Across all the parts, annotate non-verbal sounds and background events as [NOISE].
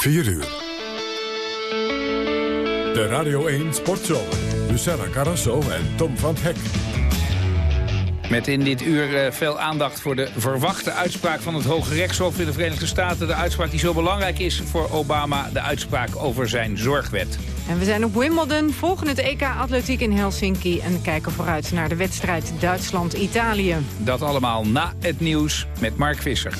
4 uur. De Radio 1 Sportzomer. Luciana Carrasso en Tom van Hek. Met in dit uur eh, veel aandacht voor de verwachte uitspraak van het Hoge Rechtshof in de Verenigde Staten. De uitspraak die zo belangrijk is voor Obama, de uitspraak over zijn zorgwet. En we zijn op Wimbledon, volgen het EK Atletiek in Helsinki... en kijken vooruit naar de wedstrijd Duitsland-Italië. Dat allemaal na het nieuws met Mark Visser.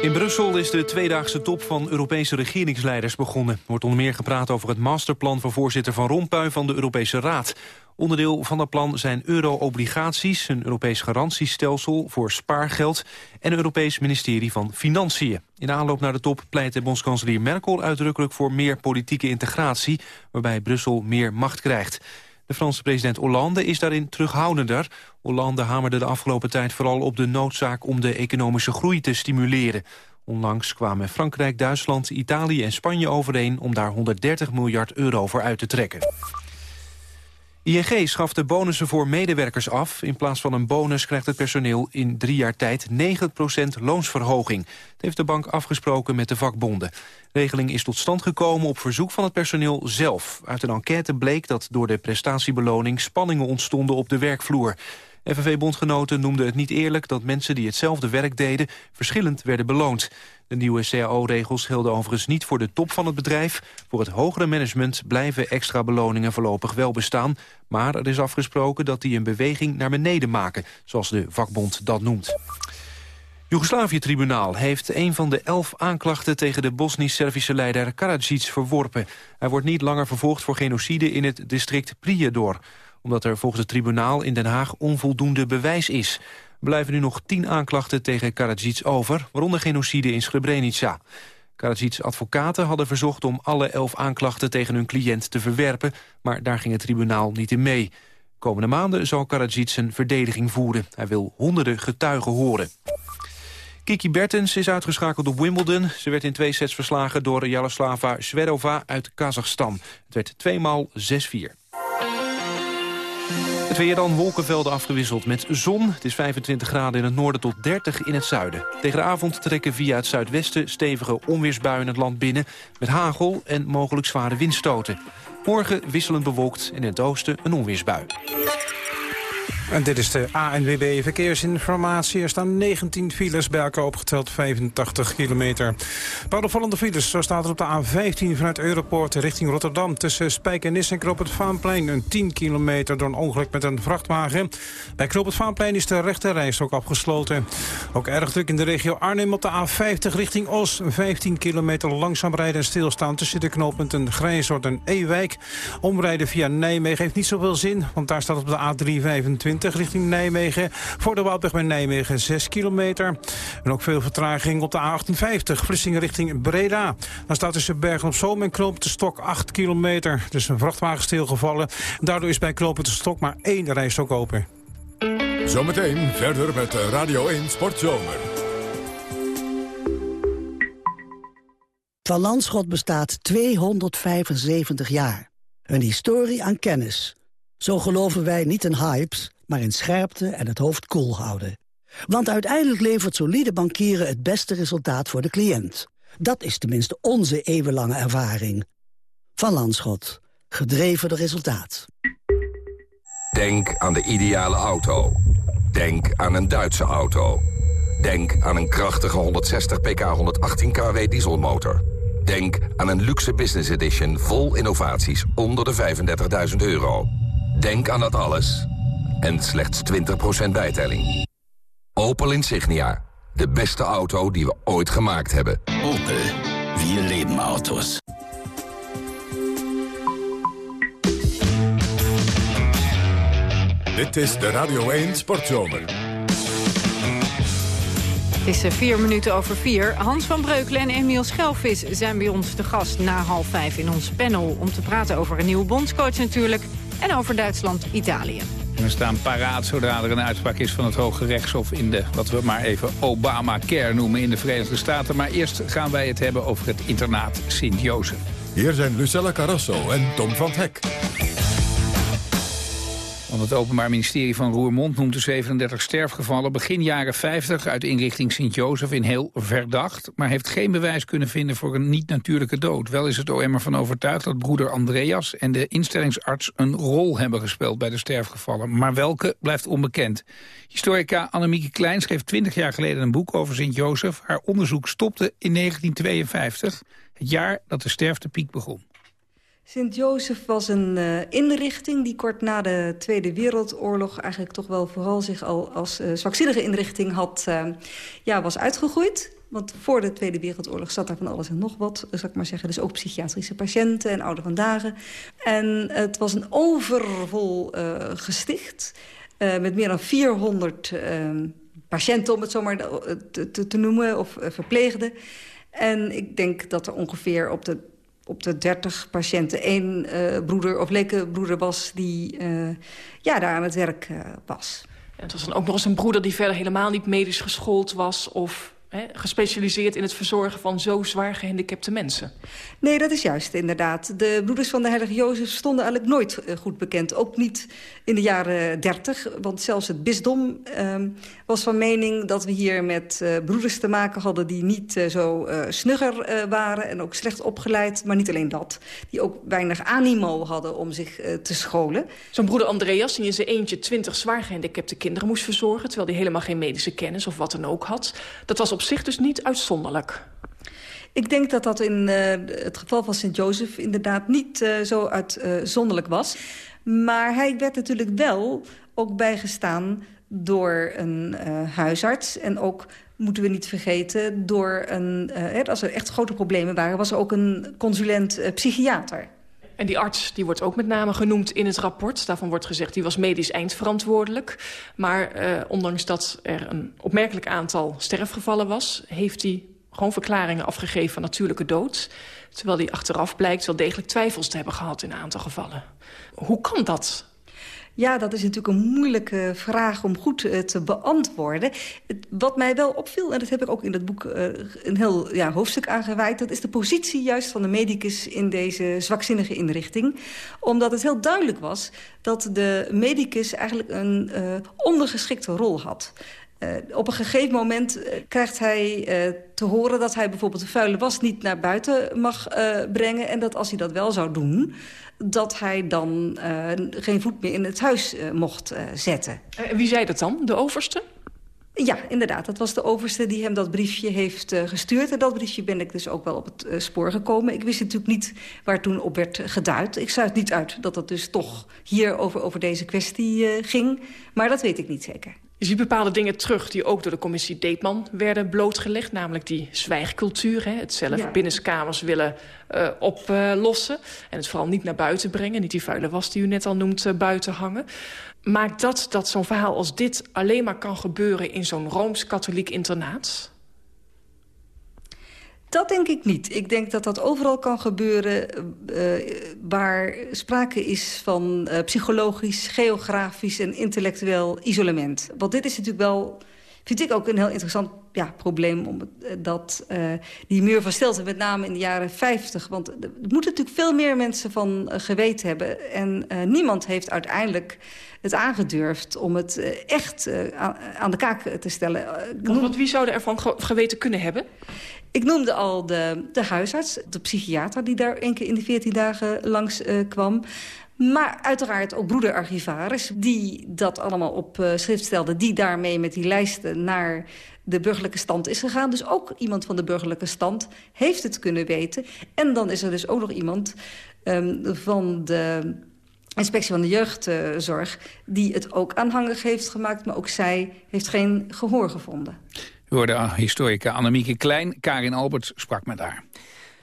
In Brussel is de tweedaagse top van Europese regeringsleiders begonnen. Er wordt onder meer gepraat over het masterplan voor voorzitter Van Rompuy van de Europese Raad. Onderdeel van dat plan zijn euro-obligaties, een Europees garantiestelsel voor spaargeld en een Europees ministerie van Financiën. In aanloop naar de top pleit bondskanselier Merkel uitdrukkelijk voor meer politieke integratie, waarbij Brussel meer macht krijgt. De Franse president Hollande is daarin terughoudender. Hollande hamerde de afgelopen tijd vooral op de noodzaak om de economische groei te stimuleren. Onlangs kwamen Frankrijk, Duitsland, Italië en Spanje overeen om daar 130 miljard euro voor uit te trekken. ING schaft de bonussen voor medewerkers af. In plaats van een bonus krijgt het personeel in drie jaar tijd 9% loonsverhoging. Dat heeft de bank afgesproken met de vakbonden. De regeling is tot stand gekomen op verzoek van het personeel zelf. Uit een enquête bleek dat door de prestatiebeloning spanningen ontstonden op de werkvloer. FNV-bondgenoten noemden het niet eerlijk dat mensen die hetzelfde werk deden verschillend werden beloond. De nieuwe CAO-regels gelden overigens niet voor de top van het bedrijf. Voor het hogere management blijven extra beloningen voorlopig wel bestaan. Maar er is afgesproken dat die een beweging naar beneden maken, zoals de vakbond dat noemt. Joegoslavië-tribunaal heeft een van de elf aanklachten tegen de Bosnisch-Servische leider Karadzic verworpen. Hij wordt niet langer vervolgd voor genocide in het district Prijedor omdat er volgens het tribunaal in Den Haag onvoldoende bewijs is. Er blijven nu nog tien aanklachten tegen Karadzic over, waaronder genocide in Srebrenica. Karadzic's advocaten hadden verzocht om alle elf aanklachten tegen hun cliënt te verwerpen, maar daar ging het tribunaal niet in mee. Komende maanden zal Karadzic zijn verdediging voeren. Hij wil honderden getuigen horen. Kiki Bertens is uitgeschakeld op Wimbledon. Ze werd in twee sets verslagen door Jaroslava Sverova uit Kazachstan. Het werd tweemaal 6-4. Weer dan wolkenvelden afgewisseld met zon. Het is 25 graden in het noorden tot 30 in het zuiden. Tegen de avond trekken via het zuidwesten stevige onweersbuien het land binnen... met hagel en mogelijk zware windstoten. Morgen wisselend bewolkt en in het oosten een onweersbui. En dit is de ANWB Verkeersinformatie. Er staan 19 files, bij elkaar opgeteld 85 kilometer. Paar opvallende files, zo staat er op de A15 vanuit Europoort richting Rotterdam... tussen Spijkenisse en Knoop het Vaanplein, een 10 kilometer... door een ongeluk met een vrachtwagen. Bij Knoop het Vaanplein is de rechterreis ook afgesloten. Ook erg druk in de regio Arnhem op de A50 richting Os. 15 kilometer langzaam rijden en stilstaan tussen de knooppunten Grijshoort en Ewijk. Omrijden via Nijmegen heeft niet zoveel zin, want daar staat op de A325 richting Nijmegen. Voor de Woudweg bij Nijmegen 6 kilometer. En ook veel vertraging op de A58. Vlissingen richting Breda. Dan staat tussen Bergen op Zoom en Knoop de Stok 8 kilometer. Dus een vrachtwagen stilgevallen. Daardoor is bij Knoop de Stok maar één rijstok open. Zometeen verder met Radio 1 Sportzomer. Van Landschot bestaat 275 jaar. Een historie aan kennis. Zo geloven wij niet in hypes, maar in scherpte en het hoofd koel houden. Want uiteindelijk levert solide bankieren het beste resultaat voor de cliënt. Dat is tenminste onze eeuwenlange ervaring. Van Landschot. Gedreven door resultaat. Denk aan de ideale auto. Denk aan een Duitse auto. Denk aan een krachtige 160 pk 118 kW dieselmotor. Denk aan een luxe business edition vol innovaties onder de 35.000 euro. Denk aan dat alles en slechts 20% bijtelling. Opel Insignia. De beste auto die we ooit gemaakt hebben. Opel. Vier leven auto's. Dit is de Radio 1 Sportzomer. Het is eh, vier minuten over vier. Hans van Breukelen en Emiel Schelvis zijn bij ons te gast na half vijf in ons panel... om te praten over een nieuwe bondscoach natuurlijk en over Duitsland-Italië. We staan paraat zodra er een uitspraak is van het Hoge Rechtshof... in de, wat we maar even Obamacare noemen in de Verenigde Staten. Maar eerst gaan wij het hebben over het internaat Sint-Jozef. Hier zijn Lucella Carrasso en Tom van Hek. Want het Openbaar Ministerie van Roermond noemt de 37 sterfgevallen begin jaren 50 uit inrichting Sint-Jozef in heel verdacht, maar heeft geen bewijs kunnen vinden voor een niet-natuurlijke dood. Wel is het OM ervan overtuigd dat broeder Andreas en de instellingsarts een rol hebben gespeeld bij de sterfgevallen, maar welke blijft onbekend. Historica Annemieke Klein schreef 20 jaar geleden een boek over Sint-Jozef. Haar onderzoek stopte in 1952, het jaar dat de sterftepiek begon. Sint-Jozef was een uh, inrichting die kort na de Tweede Wereldoorlog... eigenlijk toch wel vooral zich al als uh, zwakzinnige inrichting had, uh, ja, was uitgegroeid. Want voor de Tweede Wereldoorlog zat daar van alles en nog wat, zal ik maar zeggen. Dus ook psychiatrische patiënten en oude vandaag. En het was een overvol gesticht met meer dan 400 patiënten, om het zo maar te, te, te noemen, of verpleegden. En ik denk dat er ongeveer op de op de 30 patiënten één uh, broeder of lekenbroeder was... die uh, ja, daar aan het werk uh, was. En het was dan ook nog eens een broeder die verder helemaal niet medisch geschoold was... of gespecialiseerd in het verzorgen van zo zwaar gehandicapte mensen. Nee, dat is juist inderdaad. De broeders van de Heilige Jozef stonden eigenlijk nooit goed bekend. Ook niet in de jaren dertig. Want zelfs het bisdom uh, was van mening dat we hier met uh, broeders te maken hadden... die niet uh, zo snugger waren en ook slecht opgeleid. Maar niet alleen dat. Die ook weinig animo hadden om zich te scholen. Zo'n broeder Andreas die in zijn eentje twintig zwaar gehandicapte kinderen moest verzorgen... terwijl hij helemaal geen medische kennis of wat dan ook had. Dat was op zich dus niet uitzonderlijk. Ik denk dat dat in uh, het geval van Sint-Jozef inderdaad niet uh, zo uitzonderlijk was. Maar hij werd natuurlijk wel ook bijgestaan door een uh, huisarts. En ook, moeten we niet vergeten, door een... als er echt grote problemen waren, was er ook een consulent psychiater. En die arts die wordt ook met name genoemd in het rapport. Daarvan wordt gezegd, die was medisch eindverantwoordelijk. Maar ondanks dat er een opmerkelijk aantal sterfgevallen was... heeft hij gewoon verklaringen afgegeven van natuurlijke dood. Terwijl hij achteraf blijkt wel degelijk twijfels te hebben gehad in een aantal gevallen. Hoe kan dat? Ja, dat is natuurlijk een moeilijke vraag om goed uh, te beantwoorden. Wat mij wel opviel, en dat heb ik ook in het boek uh, een heel ja, hoofdstuk aangeweid... dat is de positie juist van de medicus in deze zwakzinnige inrichting. Omdat het heel duidelijk was dat de medicus eigenlijk een uh, ondergeschikte rol had. Uh, op een gegeven moment uh, krijgt hij uh, te horen dat hij bijvoorbeeld de vuile was niet naar buiten mag brengen. En dat als hij dat wel zou doen, dat hij dan geen voet meer in het huis mocht zetten. En wie zei dat dan? De overste? Ja, inderdaad. Dat was de overste die hem dat briefje heeft gestuurd. En dat briefje ben ik dus ook wel op het spoor gekomen. Ik wist natuurlijk niet waar toen op werd geduid. Ik sluit niet uit dat het dus toch hier over, over deze kwestie ging. Maar dat weet ik niet zeker. Je ziet bepaalde dingen terug die ook door de commissie Deetman werden blootgelegd. Namelijk die zwijgcultuur, hè, het zelf ja. binnenskamers willen uh, oplossen. en het vooral niet naar buiten brengen. Niet die vuile was die u net al noemt uh, buiten hangen. Maakt dat dat zo'n verhaal als dit alleen maar kan gebeuren in zo'n Rooms-katholiek internaat? Dat denk ik niet. Ik denk dat dat overal kan gebeuren uh, waar sprake is van uh, psychologisch, geografisch en intellectueel isolement. Want dit is natuurlijk wel, vind ik ook een heel interessant ja, probleem... Om, dat die muur van stilte, met name in de jaren 50... want er moeten natuurlijk veel meer mensen van geweten hebben. En niemand heeft uiteindelijk het aangedurfd om het echt aan de kaak te stellen. Want wie zou er ervan geweten kunnen hebben? Ik noemde al de, de huisarts, de psychiater... die daar één keer in de 14 dagen langs uh, kwam. Maar uiteraard ook broederarchivaris... die dat allemaal op uh, schrift stelde... die daarmee met die lijsten naar de burgerlijke stand is gegaan. Dus ook iemand van de burgerlijke stand heeft het kunnen weten. En dan is er dus ook nog iemand um, van de inspectie van de jeugdzorg... die het ook aanhangig heeft gemaakt, maar ook zij heeft geen gehoor gevonden. U hoorde historica Annemieke Klein. Karin Alberts sprak met haar.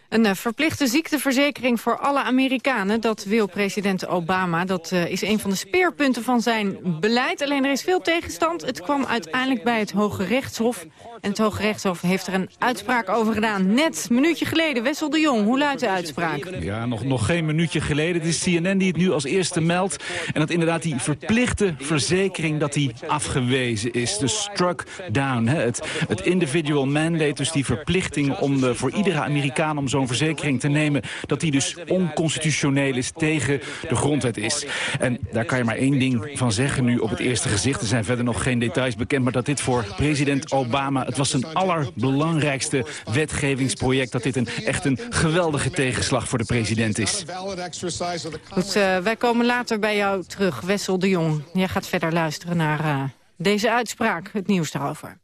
Een uh, verplichte ziekteverzekering voor alle Amerikanen, dat wil president Obama. Dat uh, is een van de speerpunten van zijn beleid. Alleen er is veel tegenstand. Het kwam uiteindelijk bij het Hoge Rechtshof. En het Hoge Rechtshof heeft er een uitspraak over gedaan. Net, een minuutje geleden. Wessel de Jong, hoe luidt de uitspraak? Ja, nog, nog geen minuutje geleden. Het is CNN die het nu als eerste meldt. En dat inderdaad die verplichte verzekering dat die afgewezen is. De struck down. Hè. Het, het individual mandate, dus die verplichting om de, voor iedere Amerikaan... om zo'n verzekering te nemen... dat die dus onconstitutioneel is, tegen de grondwet is. En daar kan je maar één ding van zeggen nu op het eerste gezicht. Er zijn verder nog geen details bekend, maar dat dit voor president Obama... het was zijn allerbelangrijkste wetgevingsproject... dat dit een, echt een geweldige tegenslag voor de president is. Uh, wij komen later bij jou terug, Wessel de Jong. Jij gaat verder luisteren naar uh, deze uitspraak, het nieuws daarover.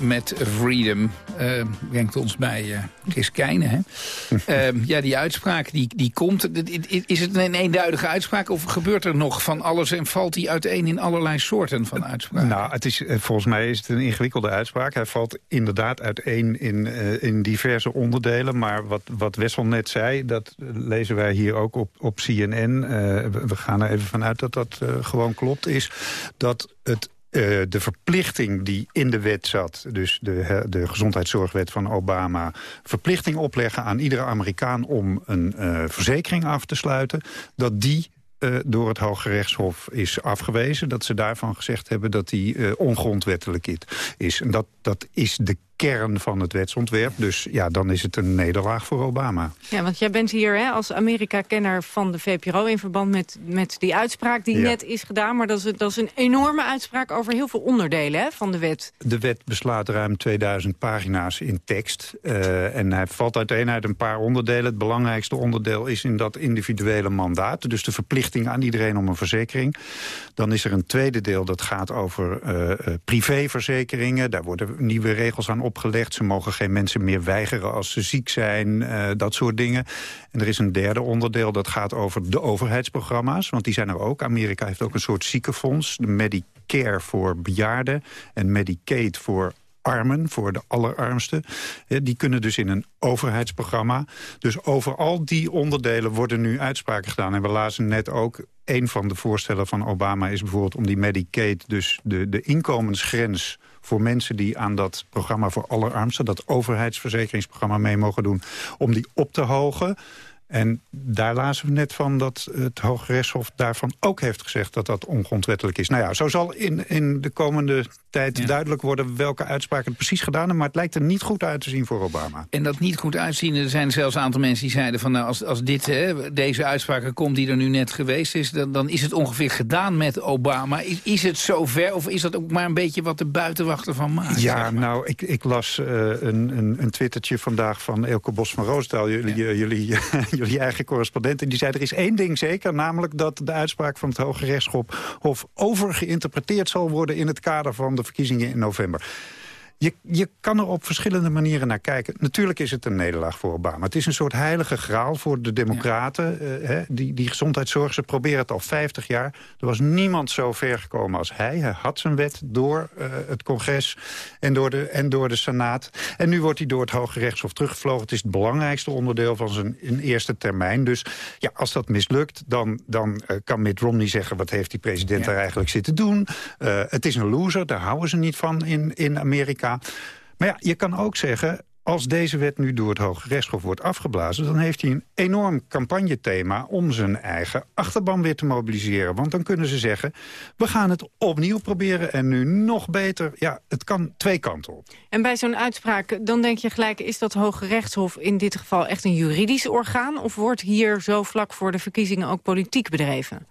Met Freedom uh, brengt ons bij uh, Chris Keijne. Hè? uh, [LAUGHS] ja, die uitspraak die, die komt. Is het een eenduidige uitspraak of gebeurt er nog van alles... en valt die uiteen in allerlei soorten van uitspraken? Nou, het is, volgens mij is het een ingewikkelde uitspraak. Hij valt inderdaad uiteen in, in diverse onderdelen. Maar wat, wat Wessel net zei, dat lezen wij hier ook op, op CNN. we gaan er even vanuit dat dat gewoon klopt. Is dat het uh, de verplichting die in de wet zat... dus de, de gezondheidszorgwet van Obama... verplichting opleggen aan iedere Amerikaan om een uh, verzekering af te sluiten... dat die uh, door het Hoge Rechtshof is afgewezen. Dat ze daarvan gezegd hebben dat die ongrondwettelijk is. En dat, dat is de kern van het wetsontwerp. Dus ja, dan is het een nederlaag voor Obama. Ja, want jij bent hier hè, als Amerika-kenner van de VPRO... in verband met, met die uitspraak die net is gedaan. Maar dat is, dat is een enorme uitspraak over heel veel onderdelen hè, van de wet. De wet beslaat ruim 2000 pagina's in tekst. Uh, en hij valt uiteen uit een paar onderdelen. Het belangrijkste onderdeel is in dat individuele mandaat. Dus de verplichting aan iedereen om een verzekering. Dan is er een tweede deel dat gaat over uh, privéverzekeringen. Daar worden nieuwe regels aan opgelegd. Ze mogen geen mensen meer weigeren als ze ziek zijn, uh, dat soort dingen. En er is een derde onderdeel, dat gaat over de overheidsprogramma's. Want die zijn er ook. Amerika heeft ook een soort ziekenfonds. De Medicare voor bejaarden en Medicaid voor armen, voor de allerarmsten. Die kunnen dus in een overheidsprogramma. Dus over al die onderdelen worden nu uitspraken gedaan. En we lazen net ook, een van de voorstellen van Obama is bijvoorbeeld om die Medicaid, dus de, de inkomensgrens voor mensen die aan dat programma voor allerarmsten... dat overheidsverzekeringsprogramma mee mogen doen, om die op te hogen. En daar lazen we net van dat het Hoge Rechtshof daarvan ook heeft gezegd... dat dat ongrondwettelijk is. Nou ja, zo zal in, in de komende tijd duidelijk worden... welke uitspraken het precies gedaan hebben. Maar het lijkt er niet goed uit te zien voor Obama. En dat niet goed uitzien, er zijn zelfs een aantal mensen die zeiden... van nou, als, als dit, hè, deze uitspraken komt die er nu net geweest is... dan, dan is het ongeveer gedaan met Obama. Is, is het zover of is dat ook maar een beetje wat de buitenwachter van maakt? Ja, nou, ik, ik las uh, een, een, een twittertje vandaag van Elke Bos van Roosdaal. Jullie, ja. jullie [LAUGHS] jullie eigen correspondent. En die zei, er is één ding zeker, namelijk dat de uitspraak van het Hoge Rechtshof overgeïnterpreteerd zal worden in het kader van de verkiezingen in november. Je, je kan er op verschillende manieren naar kijken. Natuurlijk is het een nederlaag voor Obama. Het is een soort heilige graal voor de democraten. Ja. Uh, die, die gezondheidszorg, ze proberen het al 50 jaar. Er was niemand zo ver gekomen als hij. Hij had zijn wet door uh, het congres en door, de, en door de Senaat. En nu wordt hij door het Hoge Rechtshof teruggevlogen. Het is het belangrijkste onderdeel van zijn eerste termijn. Dus ja, als dat mislukt, dan, dan uh, kan Mitt Romney zeggen... wat heeft die president ja. daar eigenlijk zitten doen? het is een loser, daar houden ze niet van in, in Amerika. Maar ja, je kan ook zeggen, als deze wet nu door het Hoge Rechtshof wordt afgeblazen... dan heeft hij een enorm campagnethema om zijn eigen achterban weer te mobiliseren. Want dan kunnen ze zeggen, we gaan het opnieuw proberen en nu nog beter. Ja, het kan twee kanten op. En bij zo'n uitspraak, dan denk je gelijk... is dat Hoge Rechtshof in dit geval echt een juridisch orgaan... of wordt hier zo vlak voor de verkiezingen ook politiek bedreven?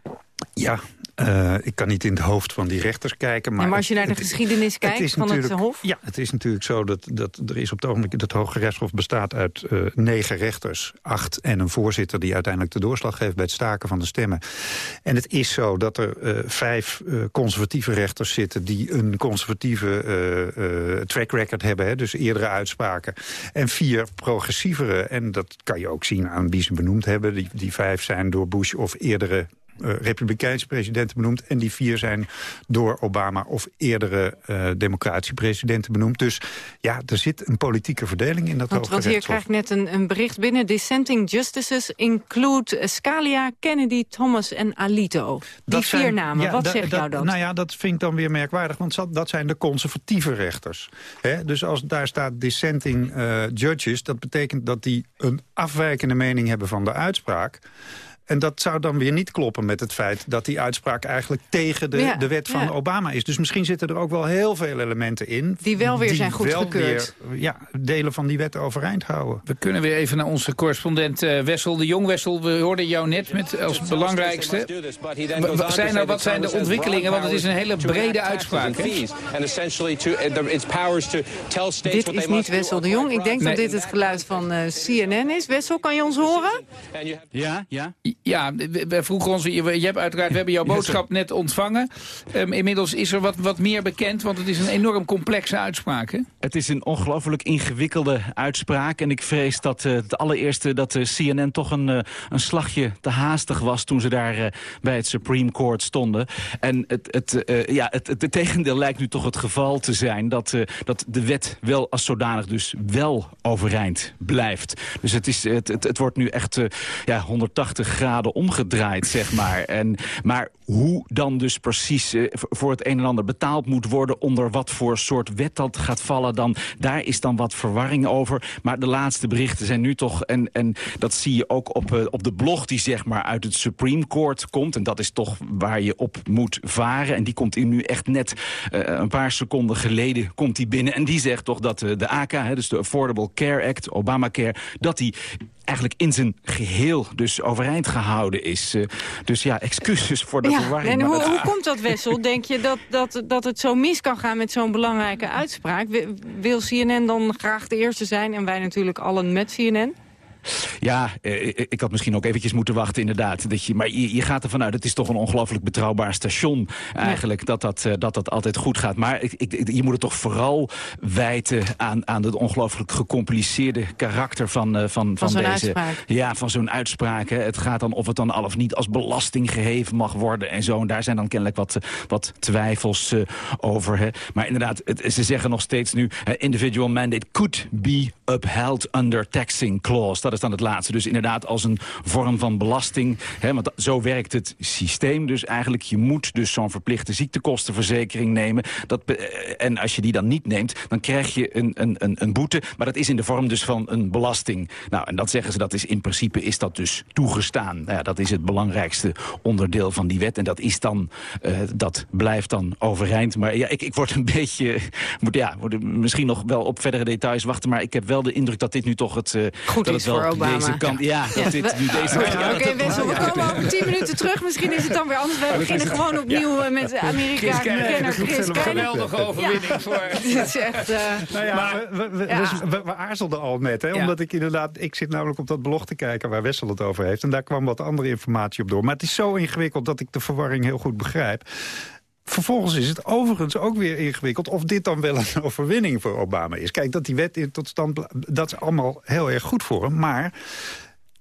Ja, uh, ik kan niet in het hoofd van die rechters kijken. Maar, ja, maar als je naar de het, geschiedenis het, kijkt het van het Hof? Ja, het is natuurlijk zo dat, dat er is op het ogenblik... dat het Hoge Rechtshof bestaat uit uh, negen rechters, acht... en een voorzitter die uiteindelijk de doorslag geeft... bij het staken van de stemmen. En het is zo dat er uh, vijf conservatieve rechters zitten... die een conservatieve track record hebben, hè, dus eerdere uitspraken. En vier progressievere, en dat kan je ook zien aan wie ze benoemd hebben. Die, die vijf zijn door Bush of eerdere republikeinse presidenten benoemd... en die vier zijn door Obama of eerdere uh, democratische presidenten benoemd. Dus ja, er zit een politieke verdeling in dat want, Want hier krijg ik net een, een, bericht binnen. Dissenting justices include Scalia, Kennedy, Thomas en Alito. Die vier zijn, namen, ja, wat zegt jou dat? Nou ja, dat vind ik dan weer merkwaardig, want dat zijn de conservatieve rechters. He, dus als daar staat dissenting uh, judges... dat betekent dat die een afwijkende mening hebben van de uitspraak... En dat zou dan weer niet kloppen met het feit dat die uitspraak eigenlijk tegen de, ja, de wet van ja. Obama is. Dus misschien zitten er ook wel heel veel elementen in. Die wel weer die zijn goedgekeurd. Ja, delen van die wet overeind houden. We kunnen weer even naar onze correspondent uh, Wessel de Jong. Wessel, we hoorden jou net met als belangrijkste. Wat zijn, nou, wat zijn de ontwikkelingen? Want het is een hele brede uitspraak. Dit is niet Wessel de Jong. Ik denk nee. dat dit het geluid van uh, CNN is. Wessel, kan je ons horen? Ja, ja. Ja, we vroegen ons, je, hebt uiteraard, we hebben jouw boodschap net ontvangen. Um, inmiddels is er wat, wat meer bekend, want het is een enorm complexe uitspraak. Hè? Het is een ongelooflijk ingewikkelde uitspraak. En ik vrees dat uh, het allereerste dat de CNN toch een, uh, een slagje te haastig was... toen ze daar uh, bij het Supreme Court stonden. En het, het, ja, het, het, het, tegendeel lijkt nu toch het geval te zijn... dat, dat de wet wel als zodanig dus wel overeind blijft. Dus het, is, het, het, het wordt nu echt ja, 180 graden omgedraaid, zeg maar. En, maar hoe dan dus precies uh, voor het een en ander betaald moet worden... onder wat voor soort wet dat gaat vallen, dan, daar is dan wat verwarring over. Maar de laatste berichten zijn nu toch... en, en dat zie je ook op, uh, op de blog die zeg maar uit het Supreme Court komt... en dat is toch waar je op moet varen. En die komt nu echt net uh, een paar seconden geleden komt die binnen. En die zegt toch dat de ACA, dus de Affordable Care Act, Obamacare... dat die eigenlijk in zijn geheel dus overeind gehouden is. Uh, dus ja, excuses voor de ja, verwarring. En hoe, hoe komt dat, Wessel? Denk je dat, dat, dat het zo mis kan gaan met zo'n belangrijke uitspraak? Wil CNN dan graag de eerste zijn en wij natuurlijk allen met CNN? Ja, eh, ik had misschien ook eventjes moeten wachten inderdaad. Dat je, maar je, je gaat ervan uit, het is toch een ongelooflijk betrouwbaar station eigenlijk, dat, dat, dat dat altijd goed gaat. Maar ik, ik, je moet het toch vooral wijten aan, aan het ongelooflijk gecompliceerde karakter van, van, van, van deze... Uitspraak. Ja, van zo'n uitspraak. Hè. Het gaat dan of het dan al of niet als belasting geheven mag worden en zo. En daar zijn dan kennelijk wat, wat twijfels uh, over. Hè. Maar inderdaad, het, ze zeggen nog steeds nu... Uh, individual mandate could be upheld under taxing clause. Dat is dan het laatste. Dus inderdaad als een vorm van belasting. Hè, want zo werkt het systeem dus eigenlijk. Je moet dus zo'n verplichte ziektekostenverzekering nemen. Dat, uh, en als je die dan niet neemt, dan krijg je een, een, een, een boete. Maar dat is in de vorm dus van een belasting. Nou, en dat zeggen ze, dat is in principe is dat dus toegestaan. Nou ja, dat is het belangrijkste onderdeel van die wet. En dat is dan, uh, dat blijft dan overeind. Maar ja, ik, ik word een [LAUGHS] beetje, moet, ja, misschien nog wel op verdere details wachten. Maar ik heb wel de indruk dat dit nu toch het, uh, Goed dat is het wel voor Obama. deze kant, ja, dat dit nu deze kant. Oké, okay, Wessel, we komen over tien minuten terug. Misschien is het dan weer anders. We beginnen gewoon opnieuw ja. met Amerika. Kenner Chris Een geweldige overwinning voor. [LAUGHS] Dit is echt... Nou ja, maar, we, we, ja. we, we, aarzelden al net, hè, omdat ik inderdaad... Ik zit namelijk op dat blog te kijken waar Wessel het over heeft. En daar kwam wat andere informatie op door. Maar het is zo ingewikkeld dat ik de verwarring heel goed begrijp. Vervolgens is het overigens ook weer ingewikkeld... of dit dan wel een [LAUGHS] overwinning voor Obama is. Kijk, dat die wet tot stand... dat is allemaal heel erg goed voor hem. Maar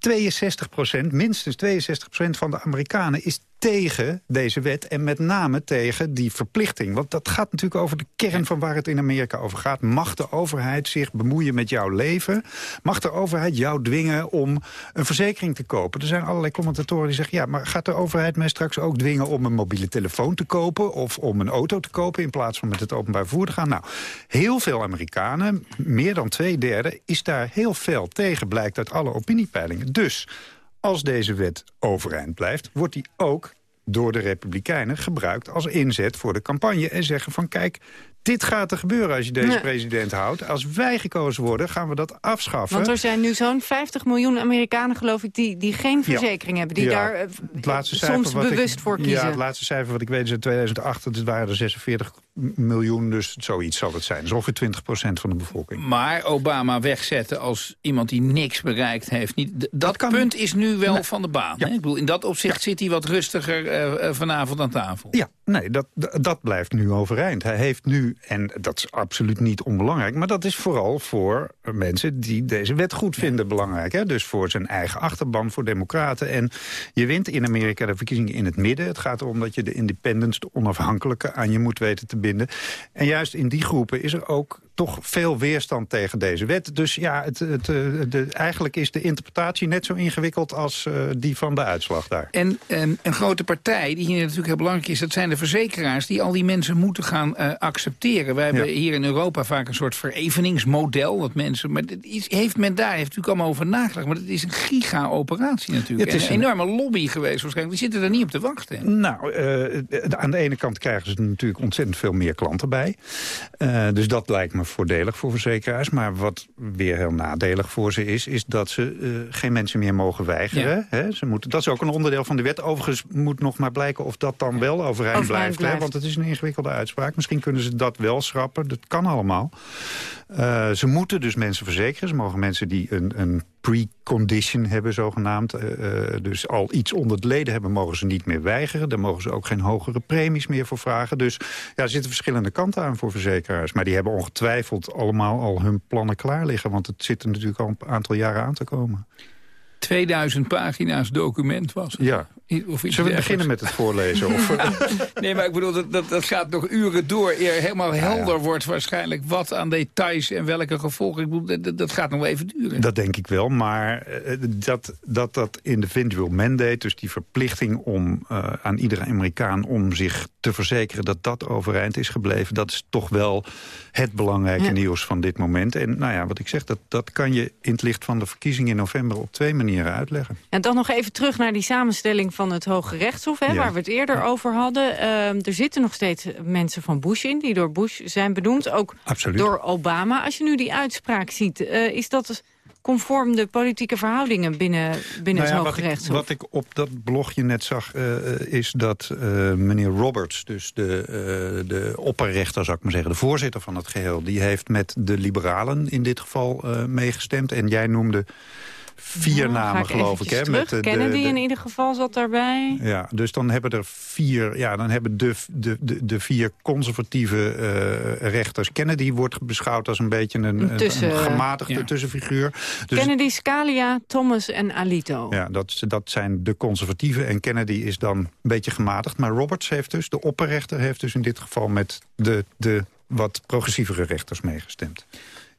62% minstens 62% van de Amerikanen is tegen deze wet en met name tegen die verplichting. Want dat gaat natuurlijk over de kern van waar het in Amerika over gaat. Mag de overheid zich bemoeien met jouw leven? Mag de overheid jou dwingen om een verzekering te kopen? Er zijn allerlei commentatoren die zeggen... ja, maar gaat de overheid mij straks ook dwingen om een mobiele telefoon te kopen... of om een auto te kopen in plaats van met het openbaar vervoer te gaan? Nou, heel veel Amerikanen, meer dan twee derde... is daar heel veel tegen, blijkt uit alle opiniepeilingen. Dus als deze wet overeind blijft, wordt die ook door de Republikeinen gebruikt als inzet voor de campagne. En zeggen van kijk, dit gaat er gebeuren als je deze president houdt. Als wij gekozen worden, gaan we dat afschaffen. Want er zijn nu zo'n 50 miljoen Amerikanen, geloof ik... die, die geen verzekering ja. hebben, die ja. daar uh, soms bewust ik, voor kiezen. Ja, het laatste cijfer wat ik weet is in 2008... het waren er 46 miljoen, dus zoiets zal het zijn. Is ongeveer 20% van de bevolking. Maar Obama wegzetten als iemand die niks bereikt heeft... Niet, dat, dat kan punt is nu wel nee. van de baan. Ja. Hè? Ik bedoel, in dat opzicht zit hij wat rustiger uh, vanavond aan tafel. Ja, nee, dat, dat blijft nu overeind. Hij heeft nu, en dat is absoluut niet onbelangrijk... maar dat is vooral voor mensen die deze wet goed vinden belangrijk. Hè? Dus voor zijn eigen achterban, voor democraten. En je wint in Amerika de verkiezingen in het midden. Het gaat erom dat je de independents, de onafhankelijke... aan je moet weten te En juist in die groepen is er ook toch veel weerstand tegen deze wet. Dus ja, het, het, de, eigenlijk is de interpretatie net zo ingewikkeld als uh, die van de uitslag daar. En, en een grote partij die hier natuurlijk heel belangrijk is... dat zijn de verzekeraars die al die mensen moeten gaan uh, accepteren. Wij hebben hier in Europa vaak een soort vereveningsmodel. Dat mensen, maar is, heeft men daar heeft natuurlijk allemaal over nagedacht. Maar het is een giga-operatie natuurlijk. Het is een, een enorme lobby geweest waarschijnlijk. Die zitten er niet op te wachten. Nou, uh, aan de ene kant krijgen ze natuurlijk ontzettend veel meer klanten bij. dus dat lijkt me voordelig voor verzekeraars. Maar wat weer heel nadelig voor ze is... is dat ze uh, geen mensen meer mogen weigeren. Ja. Hè? Ze moeten, dat is ook een onderdeel van de wet. Overigens moet nog maar blijken of dat dan wel overeind, overeind blijft. blijft. Hè? Want het is een ingewikkelde uitspraak. Misschien kunnen ze dat wel schrappen. Dat kan allemaal. Uh, ze moeten dus mensen verzekeren. Ze mogen mensen die een, een pre-condition hebben, zogenaamd. Uh, dus al iets onder het leden hebben, mogen ze niet meer weigeren. Daar mogen ze ook geen hogere premies meer voor vragen. Dus ja, er zitten verschillende kanten aan voor verzekeraars. Maar die hebben ongetwijfeld allemaal al hun plannen klaar liggen. Want het zit er natuurlijk al een aantal jaren aan te komen. 2000 pagina's document was. Ja. Of Zullen we beginnen met het voorlezen? Of? [LAUGHS] nee, maar ik bedoel, dat, dat, dat, gaat nog uren door... eer helemaal helder ja, ja. wordt waarschijnlijk wat aan details... en welke gevolgen. Ik bedoel, dat, dat gaat nog even duren. Dat denk ik wel, maar uh, dat, dat dat individual mandate... dus die verplichting om uh, aan iedere Amerikaan om zich te verzekeren... dat dat overeind is gebleven, dat is toch wel het belangrijke ja. nieuws van dit moment. En nou ja, wat ik zeg, dat, dat kan je in het licht van de verkiezingen in november... op twee manieren uitleggen. En dan nog even terug naar die samenstelling van het Hoge Rechtshof, hè, ja. waar we het eerder ja. over hadden. Uh, er zitten nog steeds mensen van Bush in, die door Bush zijn benoemd. Ook Absoluut. door Obama. Als je nu die uitspraak ziet, uh, is dat conform de politieke verhoudingen binnen, binnen nou ja, het Hoge Rechtshof? Wat ik op dat blogje net zag, uh, is dat meneer Roberts... dus de, de opperrechter, zou ik maar zeggen, de voorzitter van het geheel... die heeft met de liberalen in dit geval meegestemd. En jij noemde vier namen, geloof ik. Hè, met de, Kennedy in ieder geval zat daarbij. Ja, dus dan hebben er vier... Ja, dan hebben de, de, de, de vier conservatieve uh, rechters... Kennedy wordt beschouwd als een beetje een, tussen, een gematigde tussenfiguur. Dus, Kennedy, Scalia, Thomas en Alito. Ja, dat, dat zijn de conservatieven. En Kennedy is dan een beetje gematigd. Maar Roberts heeft dus, de opperrechter heeft dus in dit geval... met de, de wat progressievere rechters meegestemd.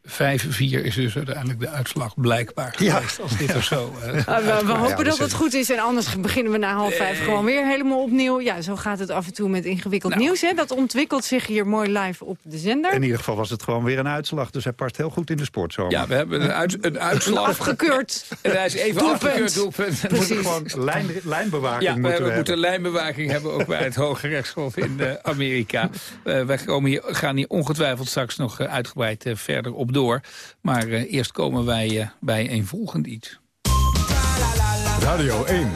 5-4 is dus uiteindelijk de uitslag blijkbaar ja. geweest. Als dit ja. of zo. [LAUGHS] Uh, we, hopen dat het goed is. En anders beginnen we na half vijf gewoon weer helemaal opnieuw. Ja, zo gaat het af en toe met ingewikkeld nou. nieuws. Hè. Dat ontwikkelt zich hier mooi live op de zender. In ieder geval was het gewoon weer een uitslag. Dus hij past heel goed in de sportzomer. Ja, we hebben een, uit, een uitslag. afgekeurd. En hij is even doelpunt. afgekeurd. Doelpunt. We moeten gewoon lijn, lijnbewaking ja, moeten we, we moeten lijnbewaking hebben ook bij het Hoge Rechtshof in uh, Amerika. Uh, [LAUGHS] wij komen hier, gaan hier ongetwijfeld straks nog uitgebreid verder op door. Maar uh, eerst komen wij uh, bij een volgend iets. Radio 1.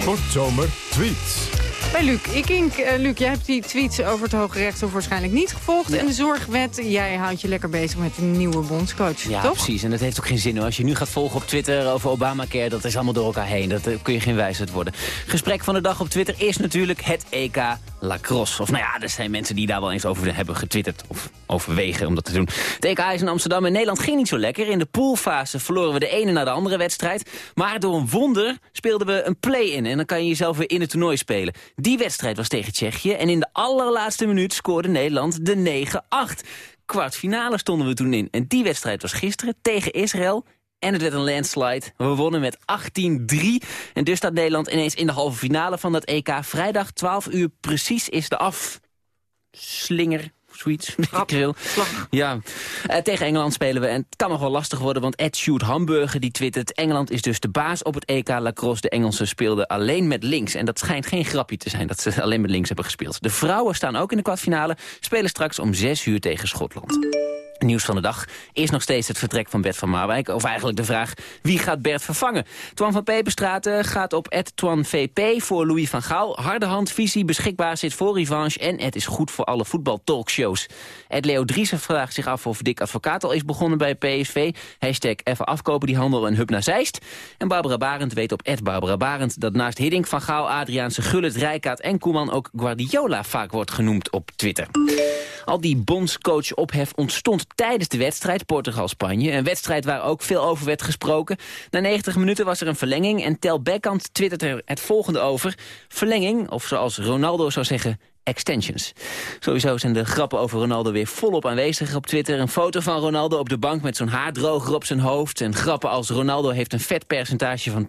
Sportzomer tweets. Bij Luc. Ik uh, Luc, jij hebt die tweets over het Hoge Rechtshof waarschijnlijk niet gevolgd. En de zorgwet, jij houdt je lekker bezig met de nieuwe bondscoach, ja, toch? precies. En dat heeft ook geen zin hoor. Als je nu gaat volgen op Twitter over Obamacare, dat is allemaal door elkaar heen. Dat kun je geen wijsheid worden. Gesprek van de dag op Twitter is natuurlijk het EK lacrosse. Of nou ja, er zijn mensen die daar wel eens over hebben getwitterd. Of overwegen om dat te doen. Het EK is in Amsterdam en Nederland ging niet zo lekker. In de poolfase verloren we de ene na de andere wedstrijd. Maar door een wonder speelden we een play-in. En dan kan je jezelf weer in het toernooi spelen. Die wedstrijd was tegen Tsjechië. En in de allerlaatste minuut scoorde Nederland de 9-8. Kwartfinale stonden we toen in. En die wedstrijd was gisteren tegen Israël. En het werd een landslide. We wonnen met 18-3. En dus staat Nederland ineens in de halve finale van dat EK. Vrijdag 12 uur precies is de af. Slinger zoiets. [LAUGHS] Ja, uh, tegen Engeland spelen we. En het kan nog wel lastig worden, want Ed Shoot Hamburger die twittert... Engeland is dus de baas op het EK lacrosse. De Engelsen speelden alleen met links. En dat schijnt geen grapje te zijn dat ze [LAUGHS] alleen met links hebben gespeeld. De vrouwen staan ook in de kwartfinale. Spelen straks om 6 uur tegen Schotland. Nieuws van de dag is nog steeds het vertrek van Bert van Marwijk. Of eigenlijk de vraag, wie gaat Bert vervangen? Twan van Peperstraat gaat op Ed Twan VP voor Louis van Gaal. Harde visie, beschikbaar, zit voor revanche... en het is goed voor alle voetbaltalkshows. Ed Leo Driessen vraagt zich af of Dick Advocaat al is begonnen bij PSV. Hashtag even afkopen die handel en hup naar Zeist. En Barbara Barend weet op Barbara Barend... dat naast Hiddink, Van Gaal, Adriaanse, Gullit, Rijkaard en Koeman... ook Guardiola vaak wordt genoemd op Twitter. Al die bondscoach ophef ontstond tijdens de wedstrijd Portugal-Spanje. Een wedstrijd waar ook veel over werd gesproken. Na 90 minuten was er een verlenging en Tel Beckhand twittert er het volgende over. Verlenging, of zoals Ronaldo zou zeggen, extensions. Sowieso zijn de grappen over Ronaldo weer volop aanwezig op Twitter. Een foto van Ronaldo op de bank met zo'n haardroger op zijn hoofd. En grappen als Ronaldo heeft een vetpercentage van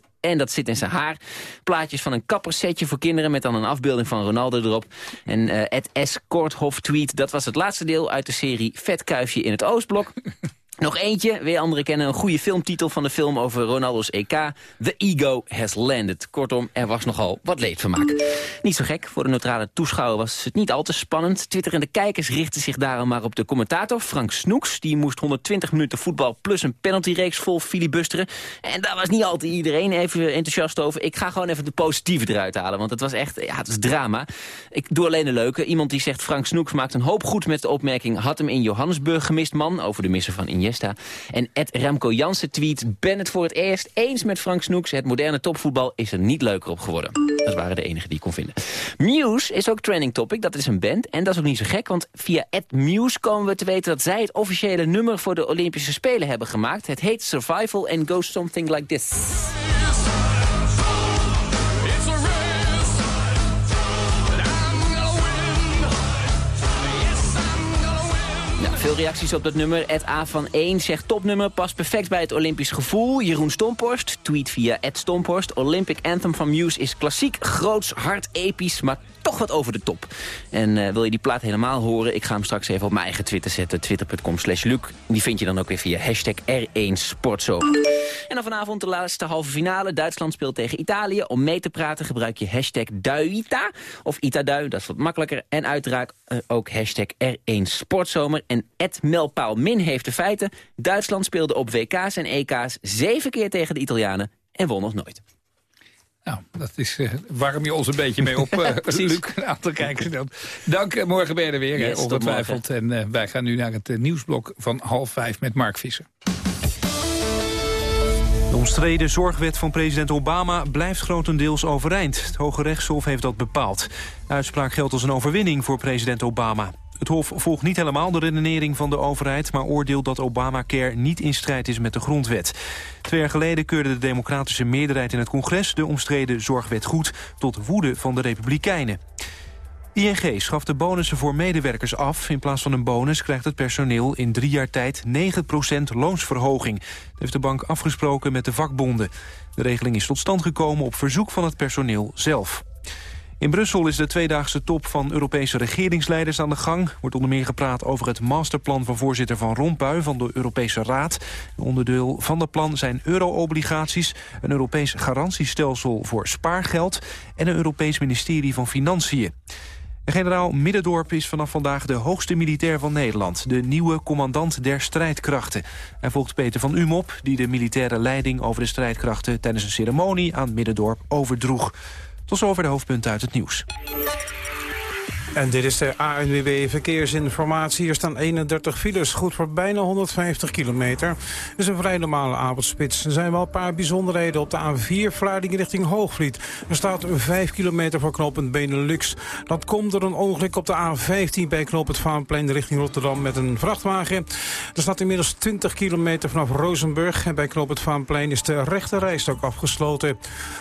10% en dat zit in zijn haar. Plaatjes van een kappersetje voor kinderen met dan een afbeelding van Ronaldo erop. En uh, het S. Korthoff tweet, dat was het laatste deel uit de serie Vet Kuifje in het Oostblok. [LAUGHS] Nog eentje, weer anderen kennen een goede filmtitel van de film over Ronaldo's EK. The Ego Has Landed. Kortom, er was nogal wat leedvermaak. Niet zo gek, voor de neutrale toeschouwer was het niet al te spannend. Twitterende kijkers richten zich daarom maar op de commentator Frank Snoeks. Die moest 120 minuten voetbal plus een penaltyreeks vol filibusteren. En daar was niet altijd iedereen even enthousiast over. Ik ga gewoon even de positieve eruit halen, want het was echt ja, het was drama. Ik doe alleen een leuke. Iemand die zegt Frank Snoeks maakt een hoop goed met de opmerking... had hem in Johannesburg gemist, man, over de missen van En Ed Remco Jansen tweet... ben het voor het eerst eens met Frank Snoeks. Het moderne topvoetbal is er niet leuker op geworden. Dat waren de enigen die ik kon vinden. Muse is ook trending topic. Dat is een band. En dat is ook niet zo gek, want via Ed Muse komen we te weten... dat zij het officiële nummer voor de Olympische Spelen hebben gemaakt. Het heet Survival and Goes Something Like This. Veel reacties op dat nummer. Ed A van 1 zegt topnummer, past perfect bij het Olympisch gevoel. Jeroen Stomporst tweet via Ed Stomporst. Olympic Anthem van Muse is klassiek, groots, hard, episch, maar toch wat over de top. En uh, wil je die plaat helemaal horen? Ik ga hem straks even op mijn eigen Twitter zetten. Twitter.com slash Luc. Die vind je dan ook weer via hashtag R1 Sportzo. En dan vanavond de laatste halve finale. Duitsland speelt tegen Italië. Om mee te praten gebruik je hashtag Duita. Of Itadui, dat is wat makkelijker. En uiteraard uh, ook hashtag R1 Sportzomer. En Ed Melpaal Min heeft de feiten. Duitsland speelde op WK's en EK's zeven keer tegen de Italianen. En won nog nooit. Nou, dat is, uh, warm je ons een beetje mee op, [LAUGHS] uh, Luc. Een aantal kijkers dan. Dank, uh, morgen ben je er weer, yes, ongetwijfeld. En wij gaan nu naar het nieuwsblok van half vijf met Mark Visser. De omstreden zorgwet van president Obama blijft grotendeels overeind. Het Hoge Rechtshof heeft dat bepaald. De uitspraak geldt als een overwinning voor president Obama. Het Hof volgt niet helemaal de redenering van de overheid... maar oordeelt dat Obamacare niet in strijd is met de grondwet. Twee jaar geleden keurde de democratische meerderheid in het congres... de omstreden zorgwet goed tot woede van de republikeinen. ING schaft de bonussen voor medewerkers af. In plaats van een bonus krijgt het personeel in drie jaar tijd 9% loonsverhoging. Dat heeft de bank afgesproken met de vakbonden. De regeling is tot stand gekomen op verzoek van het personeel zelf. In Brussel is de tweedaagse top van Europese regeringsleiders aan de gang. wordt onder meer gepraat over het masterplan van voorzitter Van Rompuy van de Europese Raad. Een onderdeel van dat plan zijn euro-obligaties, een Europees garantiestelsel voor spaargeld en een Europees ministerie van Financiën. Generaal Middendorp is vanaf vandaag de hoogste militair van Nederland. De nieuwe commandant der strijdkrachten. Hij volgt Peter van Um op, die de militaire leiding over de strijdkrachten... tijdens een ceremonie aan Middendorp overdroeg. Tot zover de hoofdpunten uit het nieuws. En dit is de ANWB Verkeersinformatie. Er staan 31 files, goed voor bijna 150 kilometer. Het is een vrij normale avondspits. Er zijn wel een paar bijzonderheden op de A4 Vlaardingen richting Hoogvliet. Er staat 5 kilometer voor knooppunt Benelux. Dat komt door een ongeluk op de A15 bij knooppunt Vaanplein richting Rotterdam met een vrachtwagen. Er staat inmiddels 20 kilometer vanaf Rozenburg. En bij knooppunt Vaanplein is de rechte rijstok afgesloten.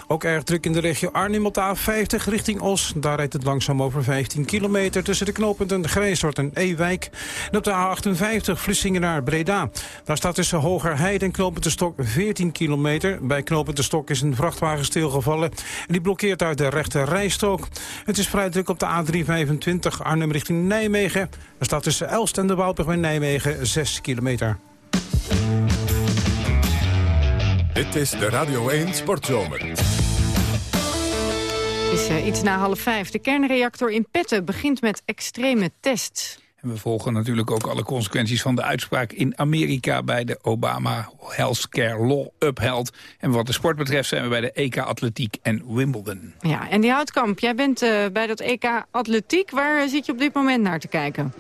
Ook erg druk in de regio Arnhem op de A50 richting Os. Daar rijdt het langzaam over 15 kilometer kilometer tussen de knooppunten Grijsort en Ewijk. En op de A58 Vlissingen naar Breda. Daar staat tussen Hogerheid en knooppunt de Stok 14 kilometer. Bij knooppunt de Stok is een vrachtwagen stilgevallen. En die blokkeert uit de rechte rijstrook. Het is vrij druk op de A325 Arnhem richting Nijmegen. Daar staat tussen Elst en de Woudbrug bij Nijmegen 6 kilometer. Dit is de Radio 1 Sportzomer is uh, iets na half vijf. De kernreactor in Petten begint met extreme tests. En we volgen natuurlijk ook alle consequenties van de uitspraak in Amerika... bij de Obama Healthcare Law upheld. En wat de sport betreft zijn we bij de EK Atletiek en Wimbledon. Ja, en die Houtkamp, jij bent uh, bij dat EK Atletiek. Waar zit je op dit moment naar te kijken?